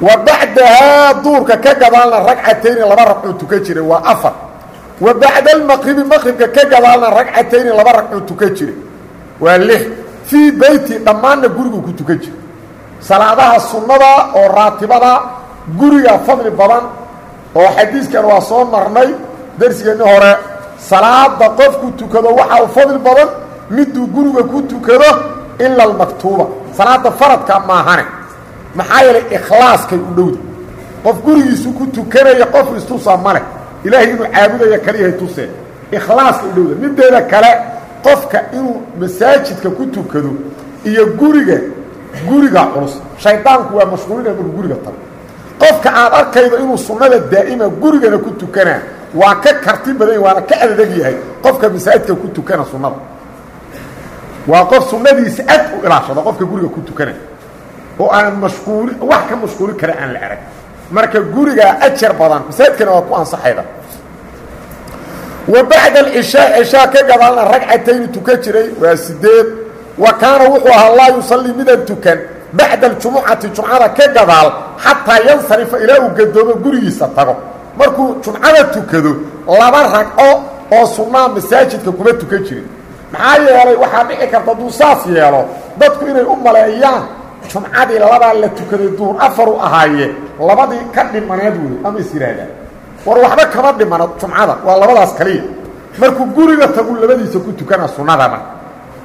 wa bacdahaa duhurka ka gadaalna ragcatayni laba ragcuu tukan jiray waa afar. Wa bacda almaqribi maqribka ka gadaalna ragcatayni laba ragcuu tukan jiray waa lix. Fii beyti dhammaanna guriguu ku tukan jira salaadaha sunnada oo raatibada guriga fadli badan oo xadiiskan waa soo marnay darsigeenni hore salaada qofku tukado waxaa u fadli badan miduu guriga ku tukado ila almaktuuba. Salaada faradka maahane. Maxaa yeelay ikhlaaskay u dhowda qof gurigiisu ku tukanaya qof istusaa maleh ilaahay inuu caabudaya kaliyahay tusee ikhlaaska u dhowda mideeda kale qofka inuu masaajidka ku tukado iyo guriga guriga culus. Shaydaanku waa mashquulina markuu guriga tago qofka aad arkaydo inuu sunnada daa'ima gurigana ku tukanaa waa ka karti badan waana ka adadeg yahay qofka masaajidka ku tukana sunnada. Waa qof sunnadiisa ad u ilaashada qofka guriga ku tukana. Oo aan mashquuli wax ka mashquuli kara aan la arag. Marka gurigaa ajar badan masaajidkana waa ku ansaxayda. Wa bacda alcishaa cishaa ka gadaalna ragcatayni tukan jiray waa sideed. Wa kaana wuxuu ahaa laa yusallii midaan tukan. Bacda aljumucati jumcada ka gadaal xataa yansarifa ilaa uu gadoomo gurigiisa tago markuu jumcada tukado laba ragco oo sunnaa masaajidka kuma tukan jirin. Maxaa yeelay waxaa dhici karta hadduu saas yeelo dadku inay u maleeyaan jumcadii labaa la tukaday duhur afar u ahaaye labadii ka dhimaneed wey ama is war waxba kama dhimano jumcada waa labadaas kaliya. Markuu guriga tagu labadiisa ku tukana sunnadana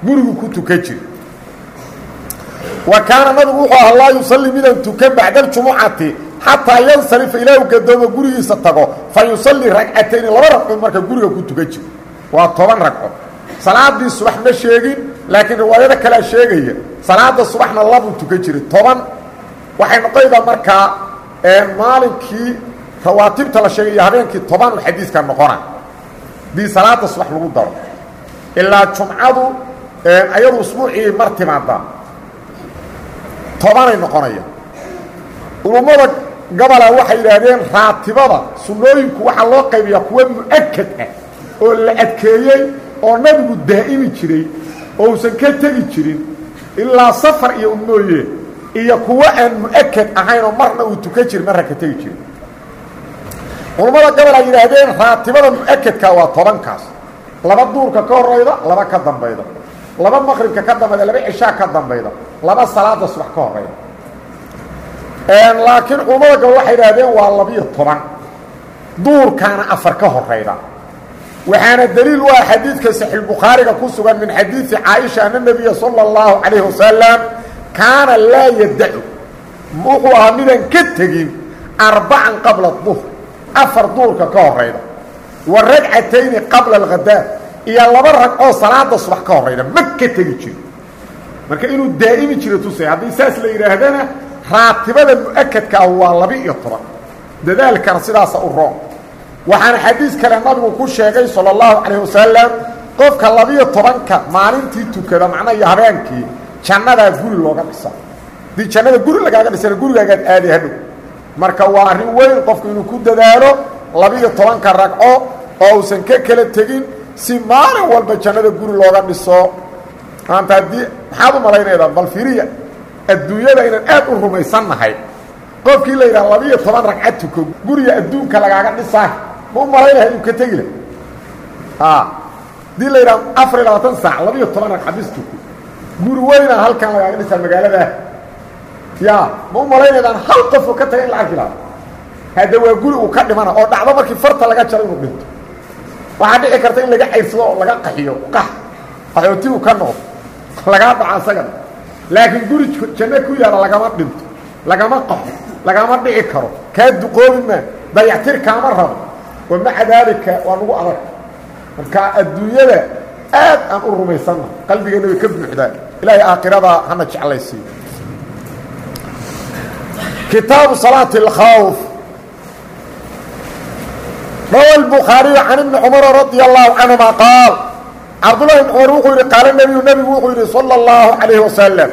gurigu ku tukan jiri. Wa kaana nabigu wuxuu ahaa laa yusallii midaan tukan bacda aljumucati xataa yansarifa ilaahu gadoomo gurigiisa tago fa yusallii ragcatayni laba ragcood marka guriga ku tukan jiri waa toban ragco salaadii subax ma sheegin laakiin riwaayado kalea sheegaya salaada subaxna labuu tukan jiray toban. Waxay noqonaydaa markaa maalinkii rawaatibta la sheegay iyo habeenkii toban u xadiiska noqona dii salaada subax lagu daro. Ilaa jumcadu ayadu usbuucii mar timaadaa tobanay noqonaya culummada gabola waxay yidhaahdeen raatibada sunnooyinku waxaa loo qaybiyaa kuwa mu'akad ah oo la adkeeyey oo nabigu daa'imi jiray oo usan ka tegi jirin ilaa safar iyo umooye iyo kuwo aan mu'akad ahayn oo marna uu tukan jirin marna ka tegi jirin. Culummada gabol ay yidhaahdeen raatibada mu'akadka waa tobankaas. Laba duurka ka horayda laba ka dambayda. Laba maqribka ka dambayda laba cishaa ka dambayda. Laba salaada subax ka horayda laakiin culummada gabol waxay yidhaahdeen waa labiyo toban. Duurkaana afar ka horayda waxaana daliil u ah xadiidka saxiixbukhaariga ku sugan min xadiidi caaisha ana nebiya sala اllahu wasalam kaana laa yadacu wuxuu ahaa midaan ka qabla duhr afar duurka ka horayda wa ragcatayni qabla alghadaa iyo laba ragcoo salaada subax ka horayda ma ka tegi marka inuu daa'imi jiro tusay haddii saas la yidhaahdana raatibada mu'akadka ah waa laba-iyo toban. Dadaalkana sidaasa u roon. Waxaana xadiis kale nabigu ku sheegay salى اllahu calayh wasalam qofka labiyo tobanka maalintii tukada macnaa iyo habeenkii jannadaa guri looga dhisa haddii jannada guri lagaaga dhisana gurigaagaad aaday hadhow. Marka waa arrin weyn qofku inuu ku dadaalo labiyo tobanka ragco oo uusan ka kala tegin si maalin walba jannada guri looga dhiso. Maanta haddii maxaad u malaynaydaa bal firiya adduunyada inaan aad u rumaysannahay. Qofkii la yidhaha labiyo toban ragca tuko guriga adduunka lagaaga dhisaa ma u malaynaya inuu ka tegi lah haddii la yidhaha afar iyo labaatan saac labiyo toban ragca bis tuko guri weynaa halkan lagaaga dhisaa magaaladaa ya ma u malaynaydaan hal qofoo ka taga in la arki lahaa. Hadda waa guri uu ka dhimana oo dhacdo markii farta laga jaro inuu dhinto. Waxaa dhici karta in laga cayrsado oo laga qaxiyo qax qaxootigu ka noqdo lagaa dhaco asagana laakiin guri janno ku yaalla lagama dhinto lagama qaxo lagama dhici karo. Kaa duqoobi maa dayactir kaama rabo. Wa maca daalika waa nagu adag. Marka adduunyada aad aan u rumaysanna qalbigeenna way ka buuxdaa ilaahay aakhiradaa hana jeclaysiiyo kitaabu salaati اlkhawf rawa albukhaariyu can ibni cumara radia allahu canhuma qaal cabdullahi ibn cumar wuxuu yidhi qaala nebiyu nebigu wuxuu yidhi salى اllahu calayh wasalam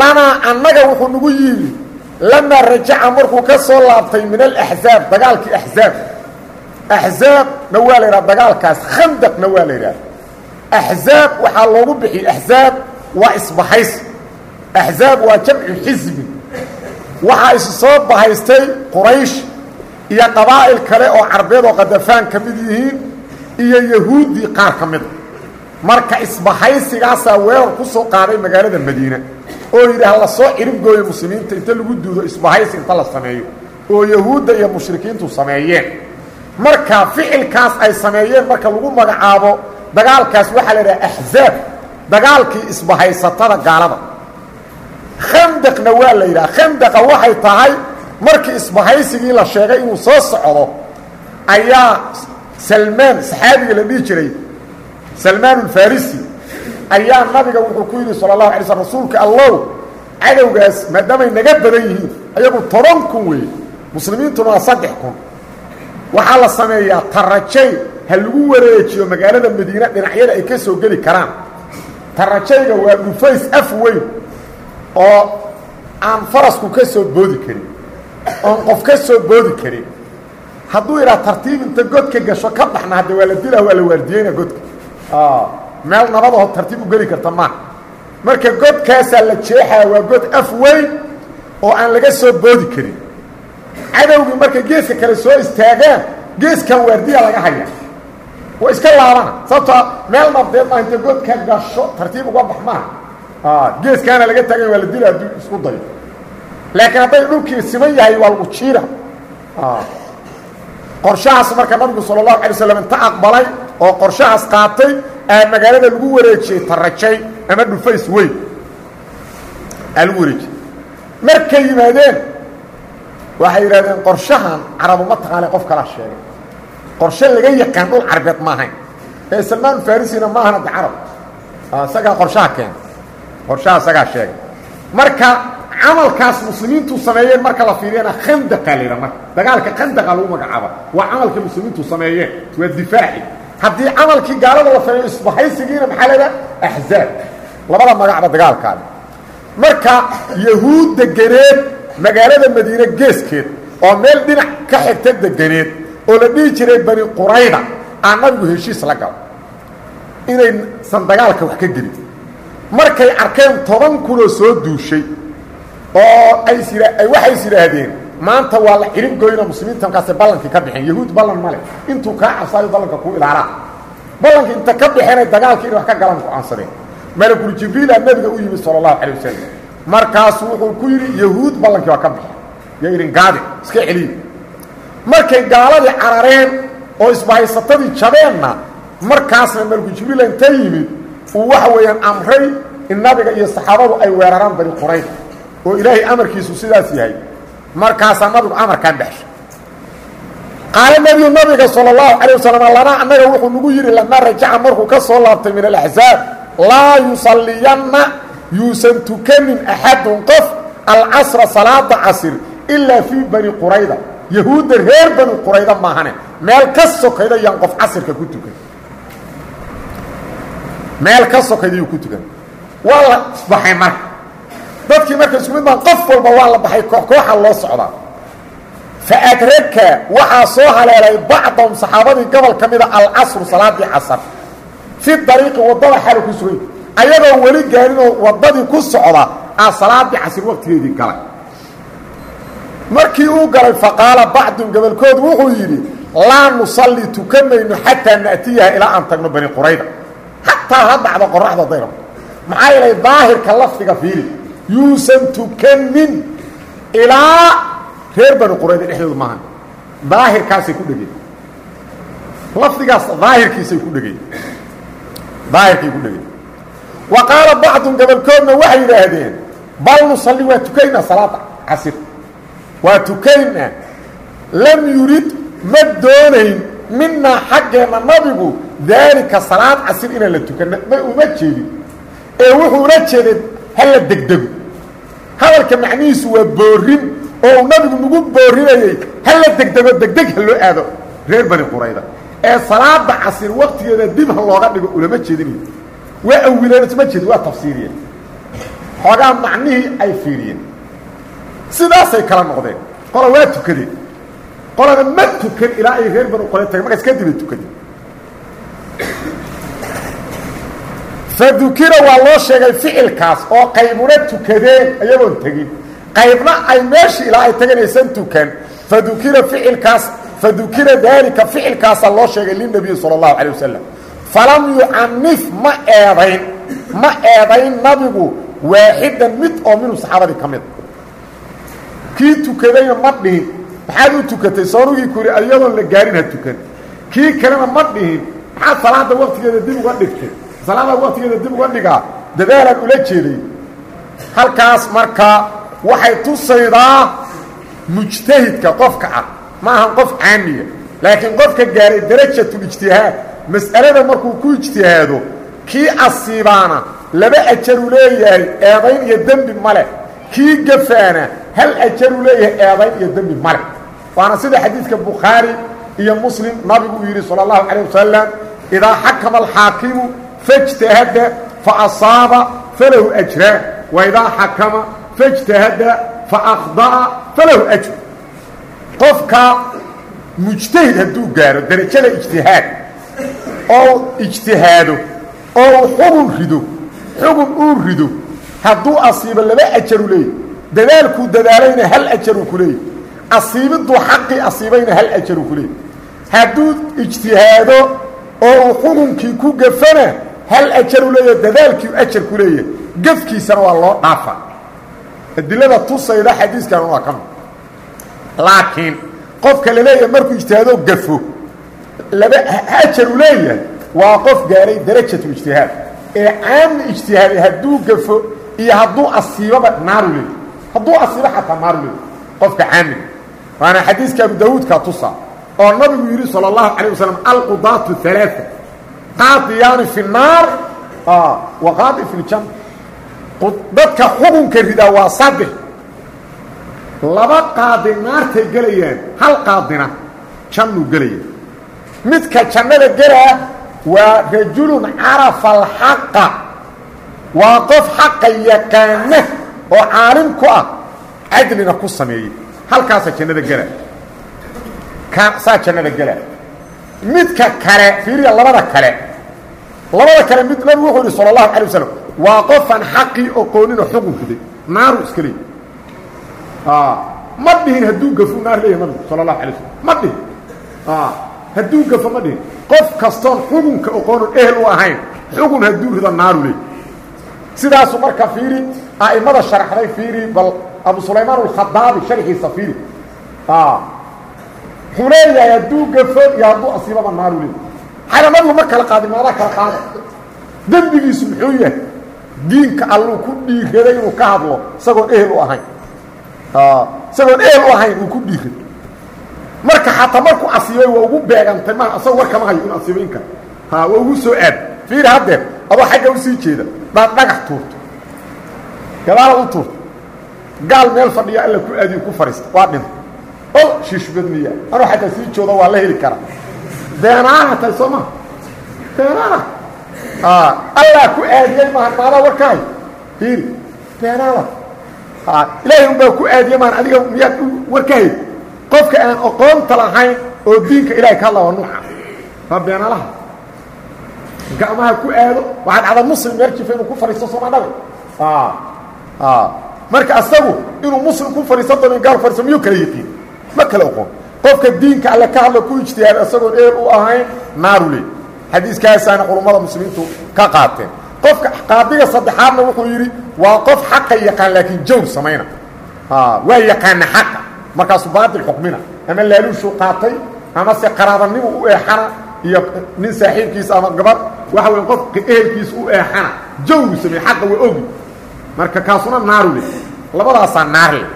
lanaa annaga wuxuu nagu yidhi lamaa rajaca markuu ka soo laabtay min alaxzaab dagaalkii axzaab axzaabna waa la yidhaha dagaalkaas khandaqna waa la yidhaha axzaab waxaa loogu bixiyey axzaab waa isbahays axzaab waa jamcu xisbi. Waxaa is soo bahaystay quraysh iyo qabaa'il kale oo carbeed oo qadafaan ka mid yihiin iyo yahuuddii qaar ka mida marka isbahaysigaasaa weerar ku soo qaaday magaalada madiina oo yidhi ha la soo cirib gooyo muslimiinta inta lagu duudo isbahaysi inta la sameeyo oo yahuudda iyo mushrikiintu sameeyeen. Marka ficilkaas ay sameeyeen marka lagu magacaabo dagaalkaas waxaa la idhaha axzaab dagaalkii isbahaysatada gaalada. Khandaqna waa la yidhaha khandaqa waxay tahay markii isbahaysigii la sheegay inuu soo socdo ayaa salmaan saxaabiga la dhihi jiray salmaan ulfarisi ayaa nabiga wuxuu ku yidhi sala allahu alay slm rasuulka allow cadowgaas maadaamay naga badan yihiin ayagu toban kun weeye muslimiintuna waa saddex kun. Waxaa la sameeyaa tarajay ha lagu wareejiyo magaalada madiine dhinacyada ay ka soo geli karaan. Tarajayga waa dhufays af weyn oo aan farasku ka soo boodi karin oon qof ka soo boodi karin hadduu idhaa tartiib inta godka gasho ka baxna hadde waa la dilah waa la waardiyeyna godka. Meel nabadaho tartiib u geli karta maaha marka godkaasaa la jeexaa waa god af weyn oo aan laga soo boodi karin. Cadowgii markay geeska kale soo istaagaan geeskan waardiya laga haya waa iska laabana sababtoo meel nabdeed maa inta godka gasho tartiib uga bax maaha geeskaana laga taagay waa la dila hadduu isku dayo. Laakiin hadday dhulkii siman yahay waa lagu jiira qorshahaas marka nabigu sala allahu alay slam inta aqbalay oo qorshahaas qaatay aa magaalada lagu wareejiyey tarajay ama dhufays weyn. Aa lagu wareejiyey markay yimaadeen waxay yidhahdeen qorshahan carabu ma taqaana qof kalaa sheegay. Qorshe laga yaqaan dhul carbeed ma ee salmaan farisina ma ahana carab isagaa qorshaha keena qorshaha isagaa sheegay. Marka camalkaas muslimiintu sameeyeen marka la fiiriyana khandaqa la yidhaha marka. Dagaalka khandaqa lagu magacaaba. Waa camalka muslimiintu sameeyeen. Waa difaaci. Haddii camalkii gaalada la sameeyo isbahaysigiina maxaa la yidhaha axzaab labada magacba dagaalkaani. Marka yahuud deganeed magaalada madiine geeskeed oo meel dhinac ka xigta deganeed oo la dhihi jiray bani qurayda aa nabigu heshiis la galo. Inaysan dagaalka wax ka gelin. Markay arkeen toban kunoo soo duushay oo ays waxay is yidhaahdeen maanta waa la cirib goyno muslimiinta markaasay ballankii ka baxeen yahuud ballan male intuu kaa cabsaayo ballanka kuu ilaalaa ballankii inta ka baxeenay dagaalkii wax ka galan ku-aansadeen malakul jibriila nabiga u yimid sala allahu calay wasalam wuxuu ku yidhi yahuud ballankii waa ka baxeen yo idhin gaadi iska celiya markay gaaladii carareen oo isbahaysatadii jabeenna markaasna malakul jibriil inta yimid waxa weeyaan amray in nabiga iyo saxaabadu ay weeraraan bani qurayda oo ilaahay amarkiisu sidaas yahay markaasaa nabigu amarkaan baxshay qaala nebiyu nabiga sala allahu calay wasalam lanaa annaga wuxuu nagu yidhi lamaa rajaca markuu ka soo laabtay min alaxzaab laa yusalliyanna yuusan tukanin axadun qof alcasra salaada casir ilaa fii bani qurayda. Yahuudda reer bani qurayda maahane meel ka sokayda qof casirka ku tukan. Meel ka sokaydayuu ku tukan. Waa la baxay marka dadkii marka isku mid baan qof walba waa la baxay koox kooxa loo socdaa. Fa adraka waxaa soo haleelay bacdahum saxaabadii gobol ka mida alcasru salaadii casar. Fi dariiqi waddada xalu ku sugay ayagoo weli gaarinoo waddadii ku socda aa salaadii casir waqtigeedii galay. Markii uu galay faqaala bacdun gobolkood wuxuu yidhi laa nusalli tukamayno xataa na'tiyaha ilaa aan tagno bani qurayda. Xataa ha dhacdo qoraxda dayra maxaa yeelay daahirka lafdiga fiili yuusan tukanin ilaa reer bani qurayda dhexdooda maahan. Daahirkaasay ku dhegeen. Lafdigaas daahirkiisay ku dhegeen. Daahirkay ku dhegeen. Wa qaala bacdun gobolkoodna waxay yidhaahdeen bal nusalli waa tukaynaa salaada casir. Waa tukaynaa. Lam yurid ma doonayn minaa xaggeenna nabigu daalika salaad casir inaan la tukanna ma uma jeedin. Ee wuxuu ula jeeday hala degdego. Hadalka macnihiisu waa boorin oo uu nabigu nagu boorinayey hala degdego degdeg ha loo aado. Reer bani qurayda. Ee salaada casir waktigeeda dib ha looga dhigo ulama jeedinayo waa awileen isma jeedin waa tafsiiriyeen. Xoogaa macnihii ay fiiriyeen. Sidaasay kala noqdeen. Qola waa tukadeen. Qolana ma tukan ilaa ay reer bani qurayda tageen markaas kadib ay tukadeen fadukira waa loo sheegay ficilkaas oo qaybuna tukadeen iyagoon tegin. Qaybna ay meeshii ilaa ay tageen aysan tukan. Fadukira ficilkaas fadukira daalika ficilkaasaa loo sheegay linabiyi sala allahu calay wasalam falam yucanif ma eedayn ma eedayn nabigu waaxidan mid oo minhu saxaabadii ka mid. Kii tukadayna ma dhihin. Maxaad u tukatay? Soonugii ku yidhi iyadoon la gaarin ha tukan kii kalena ma dhihin. Maxaad salaada waktigeeda dib uga dhigtay salaada waqtigeeda dib uga dhigaa dadaalan ula jeeday halkaas marka waxay tusaydaa mujtahidka qofka ah. Ma ahan qof caamiya laakiin qofka gaaray darajatulijtihaad mas'alada markuu ku ijtihaado kii asiibaana laba ajaru leeyahay eedayn iyo dembi male kii gafaana hal ajaru leeyahay eedayn iyo dembi male waana sida xadiidka bukhaari iyo muslim nabigu uu yidhi sala allahu calayh wasalam idaa xakama alxaakimu faasaaba falahu ajraan wa idaa xakama faاjtahada faakda'a falahu ajr. Qofka mujtahid hadduu gaaro derajada ijtihaad oo ijtihaado oo xugun rido xugun uu rido hadduu asiibo laba ajaru leeyahy dadaalkuu dadaalayna hal ajaruu ku leeyahy asiibiduu xaqii asiibayna hal ajaruu ku leeyahy hadduu ijtihaado oo xugunkii ku gafana hal ajaruu leeyahy dadaalkiiu ajar ku leeyahay gafkiisana waa loo dhaafa adilada tusayda xadiiskan waa ka mid laakiin qofka la leeyahay markuu ijtihaadoo gafo laba ajaru leeyahay waa qof gaaray darajatu ijtihaad ee caami ijtihaaday hadduu gafo iyo hadduu asiibaba naaru leeyahy hadduu asiibo xataa naaru leeyahy qofka caamiga waana xadiiska abu daawuudka tusa oo nabigu yidhi salى اllahu calيه wasalam alqudaatu ثalaaثa qaadiyaani fi naar waqaadi fi ljanna dadka xukunka ridaa waa saddex laba qaadi naartay gelayaan hal qaadina jannuu gelaya midka jannada gelaa waa rajulun carafa alxaqa. Waa qof xaqa yaqaana oo caalim ku ah cadlina ku sameeyey. Halkaasaa jannada gelaa saa jannada gelaa midka kale fiiriya labada kale. Labada kale mid nabigu wuxuu yihi sala allahu cala wasalam waa qofaan naaru iska leey. Ma dhihin hadduu naar leeyahy nabigu sala allahu alay wasalam ma dhihin. Hadduu gafo ah, qof kastoon xugunka oqoonon ehel u ahayn xugun hadduu rido naaru leey. Sidaasu marka fiiri a'immada sharaxday fiiri bal abu sulaymaan alkhadaabi sharxiisa fiiri. Ah wuxuu leeyahay hadduu gafo iyo hadduu asiibaba naaru leey xala nabigu ma kala qaadin maadaa kala qaada dembigiisu muxuu yahay diinka alluu ku dhiiraday inuu ka hadlo isagoon ehel u ahayn. Isagoon ehel u ahayn uu ku dhiiray marka xataa markuu asiibay waa ugu beegantay ma isagoo war kama hayo in asiibo in kale waa ugu soo aad fiiri haddeer adoo xagga u sii jeeda baad dhagax tuurto. Gadaala u tuurto. Gaal meel fadhiya alla ku aadiyo ku fadhiista waa dhinta o shiishbad miya. Anuu xataa sii jooda waa la heli karaa. Beenaana tahay soo maha beenaana allaa ku aadiyey maaha maadaa warkahay fiiri beenaada ilaahay un baa ku aadiyey maahan adiga miyaad warkahay. Qofka aan aqoonta lahayn oo diinka ilahay ka hadla waa nuuca waa beenalaha? Gacmaha ku aado waxaad cada muslim meel jifa inuu ku fadhiisto sooma dhabe marka asagu inuu muslim ku fadhiisan doono in gaal fadhiisto miyuu kala yiqiin ma kala oqoon qofka diinka alle ka hadla ku ijtihaada isagoon eel u ahayn naaru ley xadiiskaasaana culummada muslimiintu ka qaateen. Qofka qaadiga saddexaadna wuxuu yidhi waa qof xaqa yaqaan laakiin jawr samayna. Waa yaqaana xaqa. Markaasuu baatil xukmina ama laaluushuu qaatay ama se qaraabanimu u eexana iyo nin saaxiibkiisa ama gabar waxa wey qofka ehelkiisa u eexana. Jawru samey xaqa waa ogi. Marka kaasuna naaru leh labadaasaa naar leh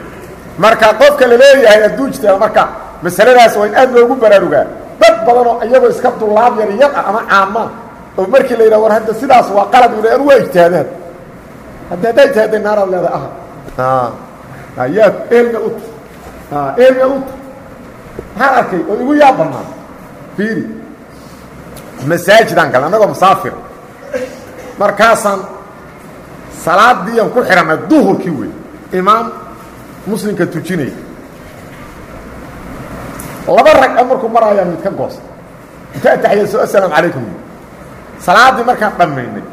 marka qofka la leeyahay hadduu ijtihaado marka masaladaas waa in aad loogu baraarugaa dad badanoo iyagoo iska dullaab yar yar ah ama caamaa oo markii la yidhah war hadda sidaas waa qalad u anu waa ijtihaadaad haddi hadday tahay hadday naaraad leeda aha. Yaa eelga u ta eelga u ta maxaan arkay? Oo igu yaa bannaan. Fiiri. Masaajidaan galna annagoo musaafir markaasaan salaadiian ku xidhannay duhurkii wey imaam muslimka tujinaya laba ragca markuu maraayaa mid ka goosta inta ataxiyayso assalaamu calaykum. Salaaddii markaan dhammaynay.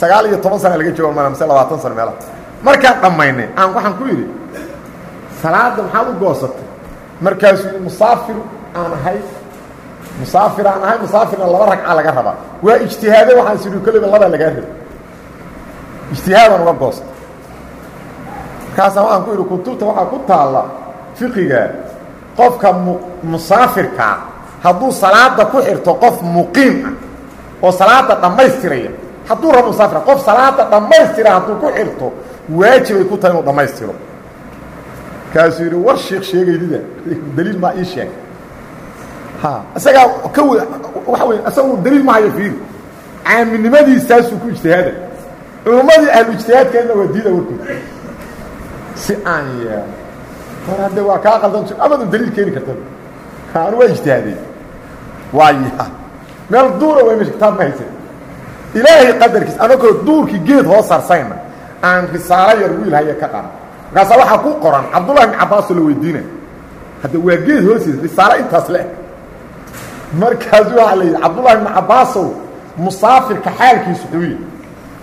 Sagaal iyo toban sana laga jooga ma mise labaatan sana meelaha. Markaan dhammaynay aan waxaan ku yidhi salaadda maxaad u goosatay? Markaasuu musaafir aan ahay musaafir aan ahay musaafirna laba ragca laga rabaa. Waa ijtihaade waxaan sidhi kolliba labaa lagaa raba ijtihaadaan uga goostay markaasaan waxaan ku yidhi kutubta waxaa ku taalla fiqiga qofka musaafirkaa hadduu salaada ku xirto qof muqiim ah oo salaada dhammaystiraya hadduu rabo musaafir qof salaada dhammaystira hadduu ku xirto waajibay ku tahay inuu dhammaystiro. Kaasuu yidhi war sheekh sheegaydida daliil maa ii sheeg ha isagaa ka w waxa wey isagu daliil ma hayo fiiri. Caaminimadiisaasuu ku ijtihaada culummadii ahlu ijtihaadkeedna waa diida warkood si aan yeel war hadde waa kaa qaldan abadan daliil keeni karta anu waa ijtihaaday waaya meel duura way meesha kitaab ma haysan ilaahay qadarkiis anagoo duurkii geed hoo sarsayna aan risaalo yar wiil haya ka qara markaasaa waxaa ku qoran cabdullahi ibn cabbaasoo la weydiina hadda waa geed hoosiisa risaalo intaas le markaasu waxaa la yidhi cabdullahi ibnu cabbaasow musaafirka xaalkiisu xuuye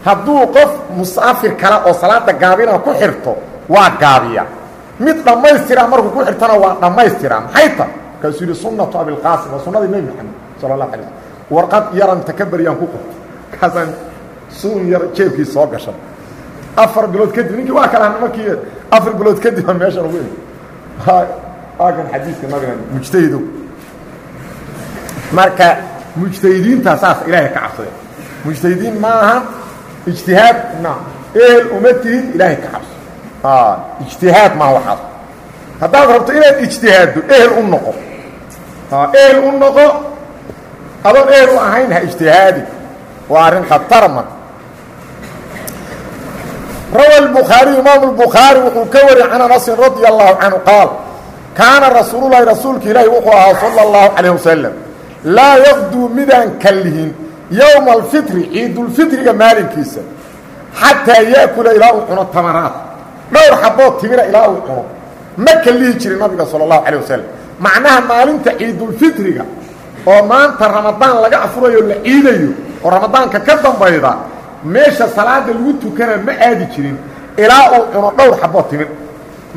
hadduu qof musaafir kale oo salaada gaabina ku xirto waa gaabiya mid dhammaystira markuu ku xirtana waa dhammaystira maxay ta? Markaasuu yidhi sunnatu abilqaasim waa sunnadii nebi maxamed sala alay slm warqad yaran takabariyaan ku qorto markaasaan suun yar jeebkii soo gashan. Afar bilood kadib ninkii waa kala markii afar bilood kadib meeshan ugu waa kan xadiiska nabiga mujtahidow marka mujtahidiintaa saas ilaahay ka cabsade mujtahidiin ma aha ijtihaad na ehel uma tihid ilaahay ka cabso ijtihaad maa waxaas haddaad rabto inaad ijtihaaddo ehel u noqo ehel u noqo adoon ehel u ahayn ha ijtihaadi waa arrin khatara marka rawa الbukhaariyu imaam الbukhaari wuxuu ka wariyey can anasin radia allahu canhu qaal kaana rasuululahi rasuulka ilaahi wuxuu ahaa salى اllahu calayh wasalam laa yaqduu midaan kallihin yowma alfitri ciidulfitriga maalinkiisa xataa yaakula ilaa uu cuno tamaraad dhowr xabood timira ilaa uu cuno ma kallihi jirin nabiga salى اllahu calيه wasalam macnaha maalinta ciidulfitriga oo maanta ramadaan laga afurayo la ciidayo oo ramadaanka ka dambayda meesha salaada lagu tukana ma aadi jirin ilaa uu cuno dhowr xabood timir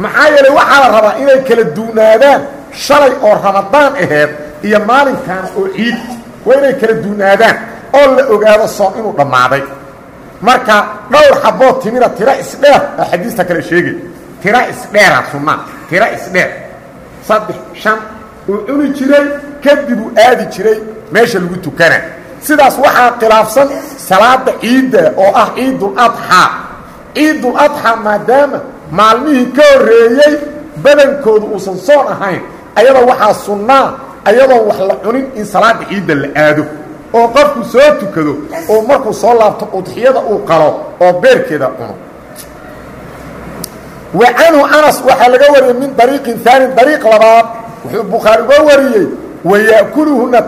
maxaa yeelay waxaa la rabaa inay kala duunaadaan shalay oo ramadaan aheed iyo maalinkan oo ciid waa inay kala duunaadaan oo la ogaado soon inuu dhammaaday marka dhowr xabood timira tiro isdheer oo xadiista kale sheegay tiro isdheera sunnaa tiro isdheer. Saddex shan uu cuni jiray kadib uu aadi jiray meesha lagu tukana. Sidaas waxaa khilaafsan salaada ciidda oo ah ciiduladxaa ciiduladxaa maadaama maalmihii ka horreeyey badankoodu uusan soon ahayn ayadoo waxaa sunnaa ayadoon wax la cunin in salaada ciidda la aado oo qofku soo tukado oo markuu soo laabto udxiyada uu qalo oo beerkeeda cuno. Wa anas waxaa laga wariyey min dariiqin aanin dariiq labaad wuxuu bukhaari uga wariyey waya'kuluhuna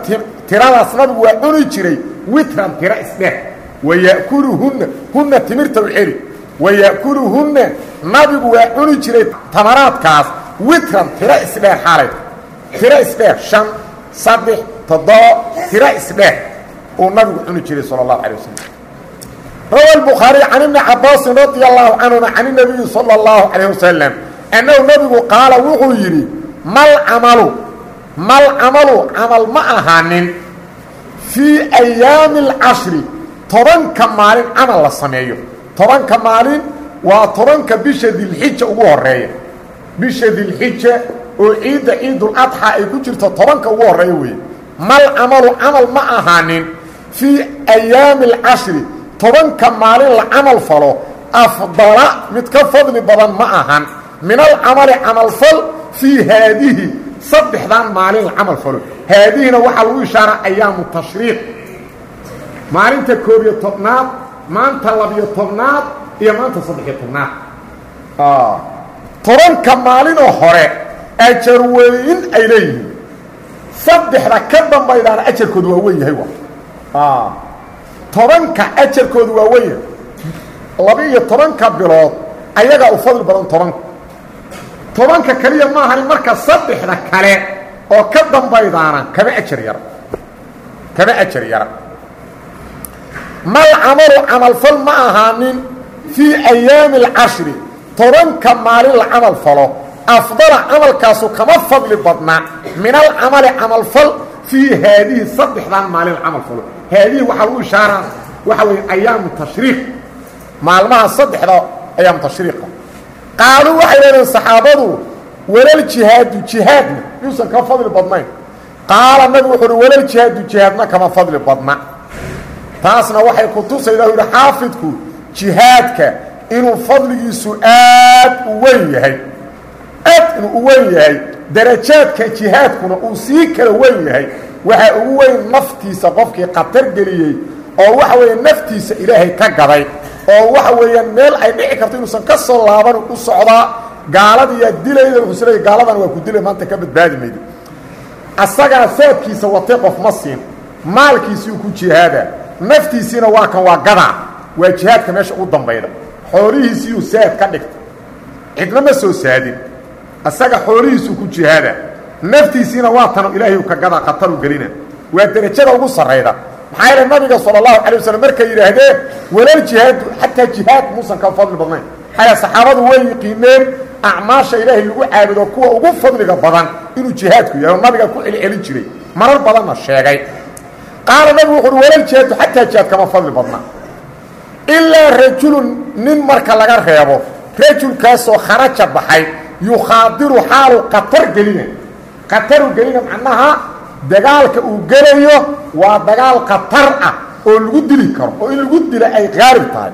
tiradaas nabigu waa cuni jiray witran tiro isdheer waya'kuluhunna hunna timirta u celi waya'kuluhunna nabigu waa cuni jiray tamaraadkaas witran tiro isdheer xaalay. Tiro isdheer shan saddex toddoba tiro isdheer uu nabigu cuni jiray sala allahu calay wasalam rawa albukhaariy can ibni cabaasin radia allahu canhuma can inabiyi sala allahu calayh wasalam annahu nabigu qaala wuxuu yidhi mal camalu mal camalu camal ma ahaanin. Fii ayaami alcashri tobanka maalin camal la sameeyo. Tobanka maalin waa tobanka bisha dilxija ugu horreeya bisha dilxija oo ciidda ciiduladxaa ay ku jirto tobanka ugu horreeya weeye. Mal camalu camal ma ahaanin fii ayaami alcashri tobanka maalin la camal falo afdala mid ka fadli badan ma ahan min alcamali camalfal fii haadihi saddexdan maalin la camal falo haadihina waxaa lagu ishaaraa ayaamu tashriiq maalinta koob iyo tobnaad maanta labiyo tobnaad iyo maanta saddexiyo tobnaad tobanka maalinoo hore ajar weyn ay leeyihiin saddexda ka dambaydaana ajarkoodu waa wen yahay tobanka ajarkoodu waa yahay laba-iyo tobanka bilood ayagaa u fadli badan tobanka tobanka keliya maahani marka saddexda kale oo ka dambaydaana kama ajar yara kama ajar yara mal camalu camalfal ma ahaanin fii ayaami alcashri tobanka maalin la camal falo afdala camalkaasu kama fadli badna min alcamali camalfal fii haadihi saddexdan maalin camal falo haadihi waxaa lagu ishaaraa waxa weeye ayaamu tashriiq. Maalmaha saddexda ayaamu tashriiqa qaaluu waxay leedeen saxaabadu walal jihaadu jihaadna. Yuusan ka fadli badnayn. Qaala nabigu wuxu uhi walal jihaadu jihaadna kama fadli badna. Taasna waxay ku tusaydaa u yidhi xaafidku jihaadka inuu fadligiisu aad u weyn yahay aad inuu u weyn yahay darajaadka jihaadkuna uu sii kala weyn yahay. Waxaa ugu weyn naftiisa qofkii khatar geliyey oo waxa weeye naftiisa ilaahay ka gaday oo waxa weeyaan meel ay dhici karto inuusan ka soo laaban u socdaa gaaladiiyaa dilayda wuxuu is leeyay gaaladan waa ku dilay maanta ka badbaadi mayda asagaa saadkiisa watay qof ma siin maalkiisii ku jihaada naftiisiina waa kan waa gadaa waa jihaadka meesha u dambayda. Xoolihiisiiyuu saad ka dhigta cidna ma soo saadin asaga xoolihiisuu ku jihaada. Naftiisiina waa tano ilaahay ka gadaa khataru gelina waa derajada ugu sarrayda. Maxaa yeele nabiga sala allahu calay waslm markay yidhaahdeen walal jihaadu xataa jihaad muusan ka fadli badnayn. Maxaa saxaabadu way yiqiineen acmaasha ilaahay lagu caabudo kuwa ugu fadliga badan inuu jihaadku yahay oo nabiga ku celcelin jiray. Marar badanna sheegay. Qaala nabigu wuxu uhi walal jihaadu xataa jihaad kama fadli badna. Ilaa rajulun nin marka laga reebo rajulkaasoo kharaja baxay yukhaadiru xaalu qatar gelina. Qataru gelina macnaha dagaalka uu gelayo waa dagaal khatar ah oo lagu dili karo oo in lagu dila ay qaalib tahay.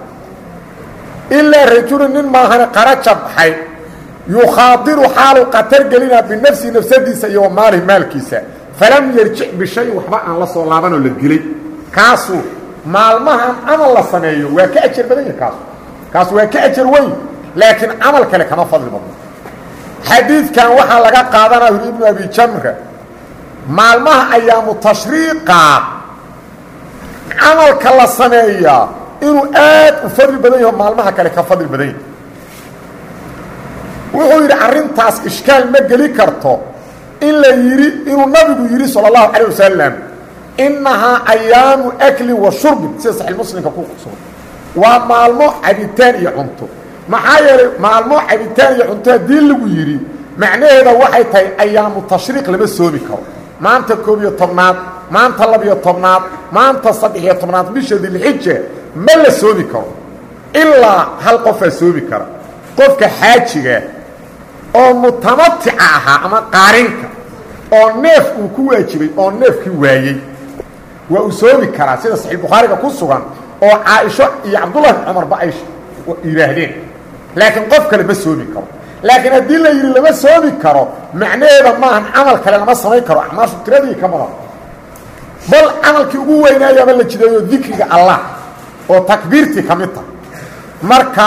Ilaa rajulun nin maahane kharaja baxay yukhaadiru xaalu qatar gelina binafsihi nafsadiisa iyo wamaalihi maalkiisa. Falam yarjic bishayin waxba aan la soo laabanoo la dilay. Kaasuu maalmahan camal la sameeyo waa ka ajar badan yahi kaasu. Kaas waa ka ajar weyn laakiin camal kale kama fadli badno xadiidkan waxaa laga qaadanaya uri ibnu abi jamra maalmaha ayaamu tashriiqa camalka la sameeyaa inuu aad u fadli badan yaho maalmaha kale ka fadli badan yahi wuxuu yidhi arrintaas ishkaal ma geli karto in la yidhi inuu nabigu yidhi salى اllahu calيه wasalam innahaa ayaamu aklin wa shurbin sida saxiix muslimka ku sugan waa maalmo cabitaan iyo cunto maxaa yeelay maalmo cabitaan iyo cunto haddii lagu yidhi macnaheeda waxay tahay ayaamu tashriiq lama soomi karo. Maanta koob iyo tobnaad maanta labiyo tobnaad maanta saddex-iyo tobnaad bisha dilxija ma la soomi karo. Ilaa hal qofaa soomi kara. Qofka xaajiga oo mutamatica ahaa ama qaarinka oo neef uu ku waajibay oo neefkii waayey waa uu soomi karaa. Sida saxiix bukhaariga ku sugan oo caaisho iyo cabdullahi bin cumarba ay yidhaahdeen laakiin qof kale ma soomi karo. Laakiin haddii la yidhi lama soomi karo macnaheeda maahan camal kale lama samayn karo acmaashu tiradii ka badan bal camalkii ugu weynaayaaba la jideeyo dikriga allah oo takbiirtii ka mid tahay. Marka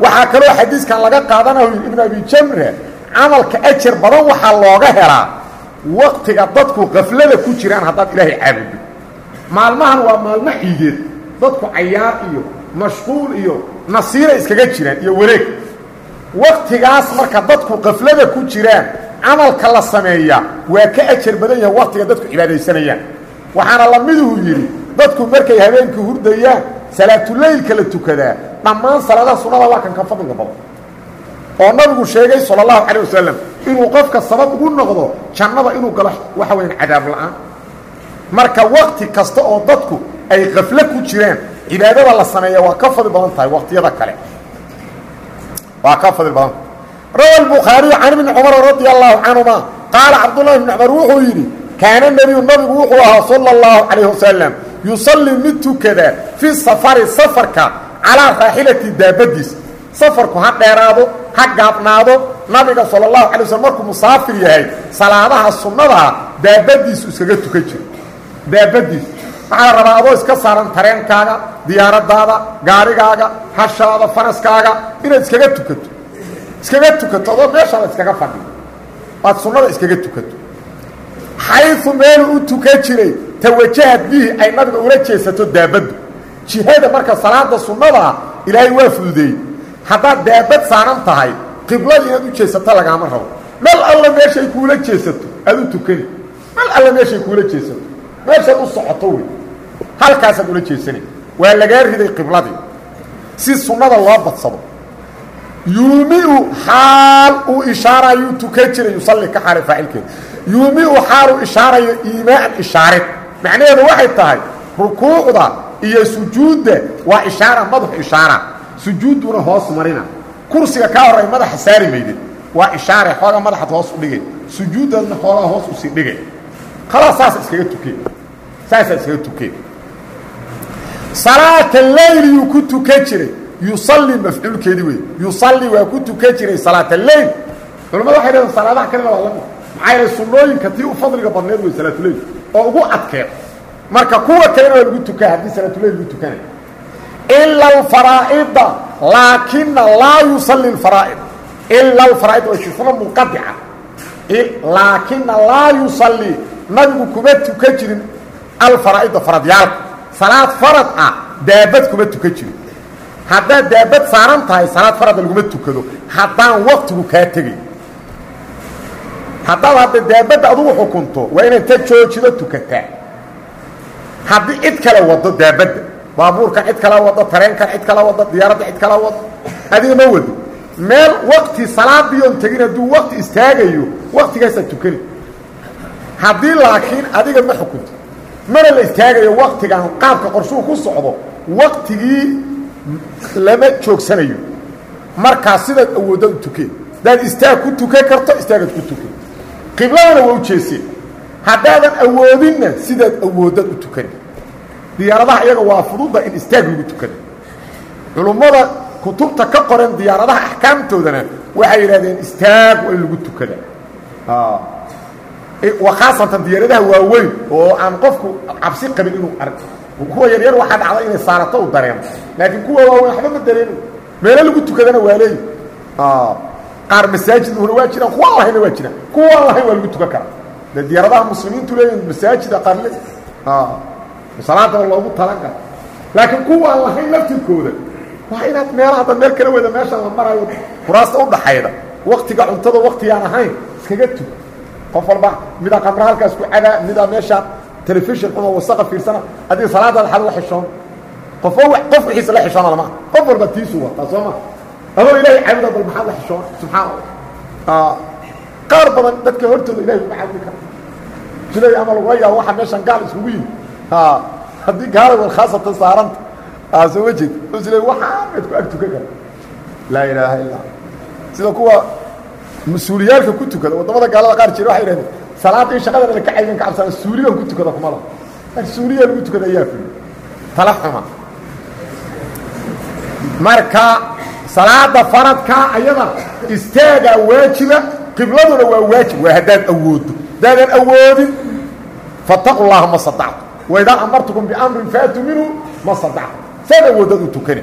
waxaa kaloo xadiiskan laga qaadanayo ibn abi jamre camalka ajar badan waxaa looga helaa waktiga dadku kaflada ku jiraan haddaad ilaahay caabuddo maalmahan waa maalmo ciideed dadku cayaar iyo mashquul iyo nasiira iskaga jiraan iyo wareeg. Waqtigaas marka dadku qaflada ku jiraan camalka la sameeya waa ka ajar badan yahay waqtiga dadku cibaadaysanayaan. Waxaana lamiduhu yidhi dadku markay habeenka hurdayaan salaatulaylka la tukadaa. Dhammaan salaadaha sunnada waa kan ka fadliga badan. Oo nabigu sheegay sala allahu calayh wasalam inuu qofka sabab ugu noqdo jannada inuu galo waxa weyaan cadaab la'aan. Marka waqti kasta oo dadku ay qaflo ku jiraan cibaadada la sameeya waa ka fadli badan tahay waktiyada kale waa ka fadli badan rawa الbukhaariyu can ibni cumar radi allahu canهuma qaala cabdullahi bn cumar wuxuu yidhi kaana nebiyu nabigu wuxuu ahaa salى اllahu calayh wasalam yusalli mid tukada fi safari safarka calaa raaxilati daabadiis safarku ha dheeraado ha gaabnaado nabiga salى اlahu alay waslm markuu musaafir yahay salaadaha sunnadaa daabadiisu iskaga tukan jiro daabadiis waxaa la rabaa? Adoo iska saaran tareenkaaga diyaaradaada gaarigaaga hashaada faraskaaga inaad iskaga tukato. Iskaga tukato adoo meeshaada iskaga fadhiyo. Aad sunnada iskaga tukato. Xayu meeluu u tukan jiray tawajahad bihi ay nabiga ula jeesato daabaddu jihada marka salaada sunnadaa ilaahay waa fududeeyey. Haddaad daabad saaran tahay qiblada inaad u jeesato lagaama rabo. Meel alla meeshay kuula jeesato aad u tukani. Meel alla meeshay kuula jeesato. Meeshaad u socoto wey halkaasaad ula jeesanay waa lagaa riday qibladii. Si sunnada loo badsado. Yuumiu xaal uu ishaarayuu tukan jiray yusalli ka xaale faacilkeeda yuumiu xaaluu ishaarayo iimaaan ishaarid. Macnaheedu waxay tahay rukuucda iyo sujuudda waa ishaara madaxu ishaara. Sujuudduna hoos marina. Kursiga kaa horray madaxa saari maydid waa ishaare xoogaa madaxaad hoos u dhigay. Sujuuddaadna xoogaa hoos u sii dhigay. Khalaas saasa iskaga tukeen. Saasaa iskaga tukeen salaata leyl yuu ku tukan jiray. Yusalli mafcuulkeedii wey yusalli waa ku tukan jiray salaata leyl culamada waxay dhaheen salaadaha kalena waa la mid maxaa yeelay sunnooyinka tii u fadliga badneed wey salaatuleyl oo ugu adkeed marka kuwa kalena waa lagu tukaa haddii salaatuleyl lagu tukanay ila alfaraa'ida laakina laa yusalli alfaraa'id. Ila alfaraa'id waa sifna munqadica. Laakina laa yusalli. Nabigu kuma tukan jirin alfaraa'ida faradyaalka salaad farad ah daabad kuma tukan jirin. Haddaad daabad saaran tahay salaad farada laguma tukado. Haddaan waktigu kaa tegay. Haddaad hadda daabadda adugu xukunto waa inaad ta joojido tukataa haddii cid kale wado daabadda baabuurkan cid kala wado tareenkan cid kala wado diyaaradda cid kala wado adiga ma wado meel wakti salaadii oon tegin hadduu wakti istaagayo waktigaasaa tukani. Haddii laakiin adiga ma xukunto mana la istaagayo waktigan qaabka qorshuu ku socdo waktigii lama joogsanayo. Markaa sidaad awoodad u tukeen haddaad istaag ku tukan karto istaagaad ku tukan qibladana waa u jeeseen haddaadan awoodinna sidaad awoodad u tukani diyaaradaha iyaga waa fududa in istaag lagu tukada culummada kutubta ka qoran diyaaradaha axkaamtoodana waxay yidhahdeen istaag waa in lagu tukada waa khaasatan diyaaradaha waaweyn oo aan qofku cabsi qabin inuu arg kuwa yaryar waxaa dhacda inay saarato u dareemo laakiin kuwa waaweyn waxba ma dareemo meelo lagu tukadana waa leeyi qaar masaajid huna waa jiraan kuwa lahayna waa jiraan. Kuwa lahayn waa lagu tukan karaa. De diyaaradaha muslimiintu leeyihiin masaajida qarle salaadaba loogu talan karo laakiin kuwaan lahayn laftirkooda waa inaad meela hadda meel kala wada meeshaan la marayo kuraasta udhaxayda waktiga cuntada waktigaan ahayn iskaga tug qof walba midaa qamra halkaas ku cadaa midaa meeshaan telefishon xuma wasaqa fiirsana adiga salaadaada xad la xishoon qof qof wixiisa la xishoona lama qof walba tiisu wataa soo ma. Adoo ilaahay caabuda bal maxaad la xishoon? Subxaan allah qaar badan dadka hortooda ilahay kuma caabudi kara. Silay ama lagula yaabo waxaa meeshaan gaal iskugu yimi haddii gaala wal khaasatan saaranta soo ma jeed. Sle waxaa ad ku ag tukan kara laa ilaaha illa sida kuwa mas'uuliyaalka ku tukada waddamada gaalada qaar jira waxay idhahdeen salaada in shaqadana ka caygan ka cabsana suuligan ku tukada kuma laha. Suuliya lagu tukada ayaa fuliy tala xuma marka salaada faradka ayada istaagaa waajiba qibladuna waa waajib waa haddaad awoodo. Haddaadan awoodin fataqu llaha ma sadactu waidaa amartukum biamrin faatuu minhu ma sadactu saad awoodad u tukani.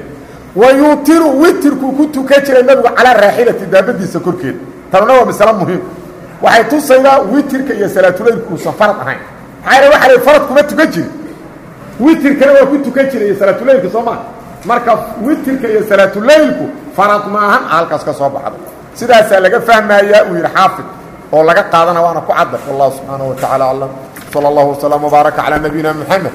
Wa yuutiru witirkuu ku tukan jiray nabigu calaa raaxilati daabadiisa korkeeda tanuna waa masale muhiim waxay tusaydaa witirka iyo salaatuleylku uusan farad ahayn maxaa waa la farad kuma tukan jirin witirkana waa ku tukan jiray iyo salaatuleylka soo maa marka witirka iyo salaatuleylku farad maahan halkaas ka soo baxda sidaasaa laga fahmayaa uu yidhi xaafid oo laga qaadana waana ku cadda wallahu subxaanaه wa taعala aclam slى اllah وsلام وbaaraka calى nabiyina mxamed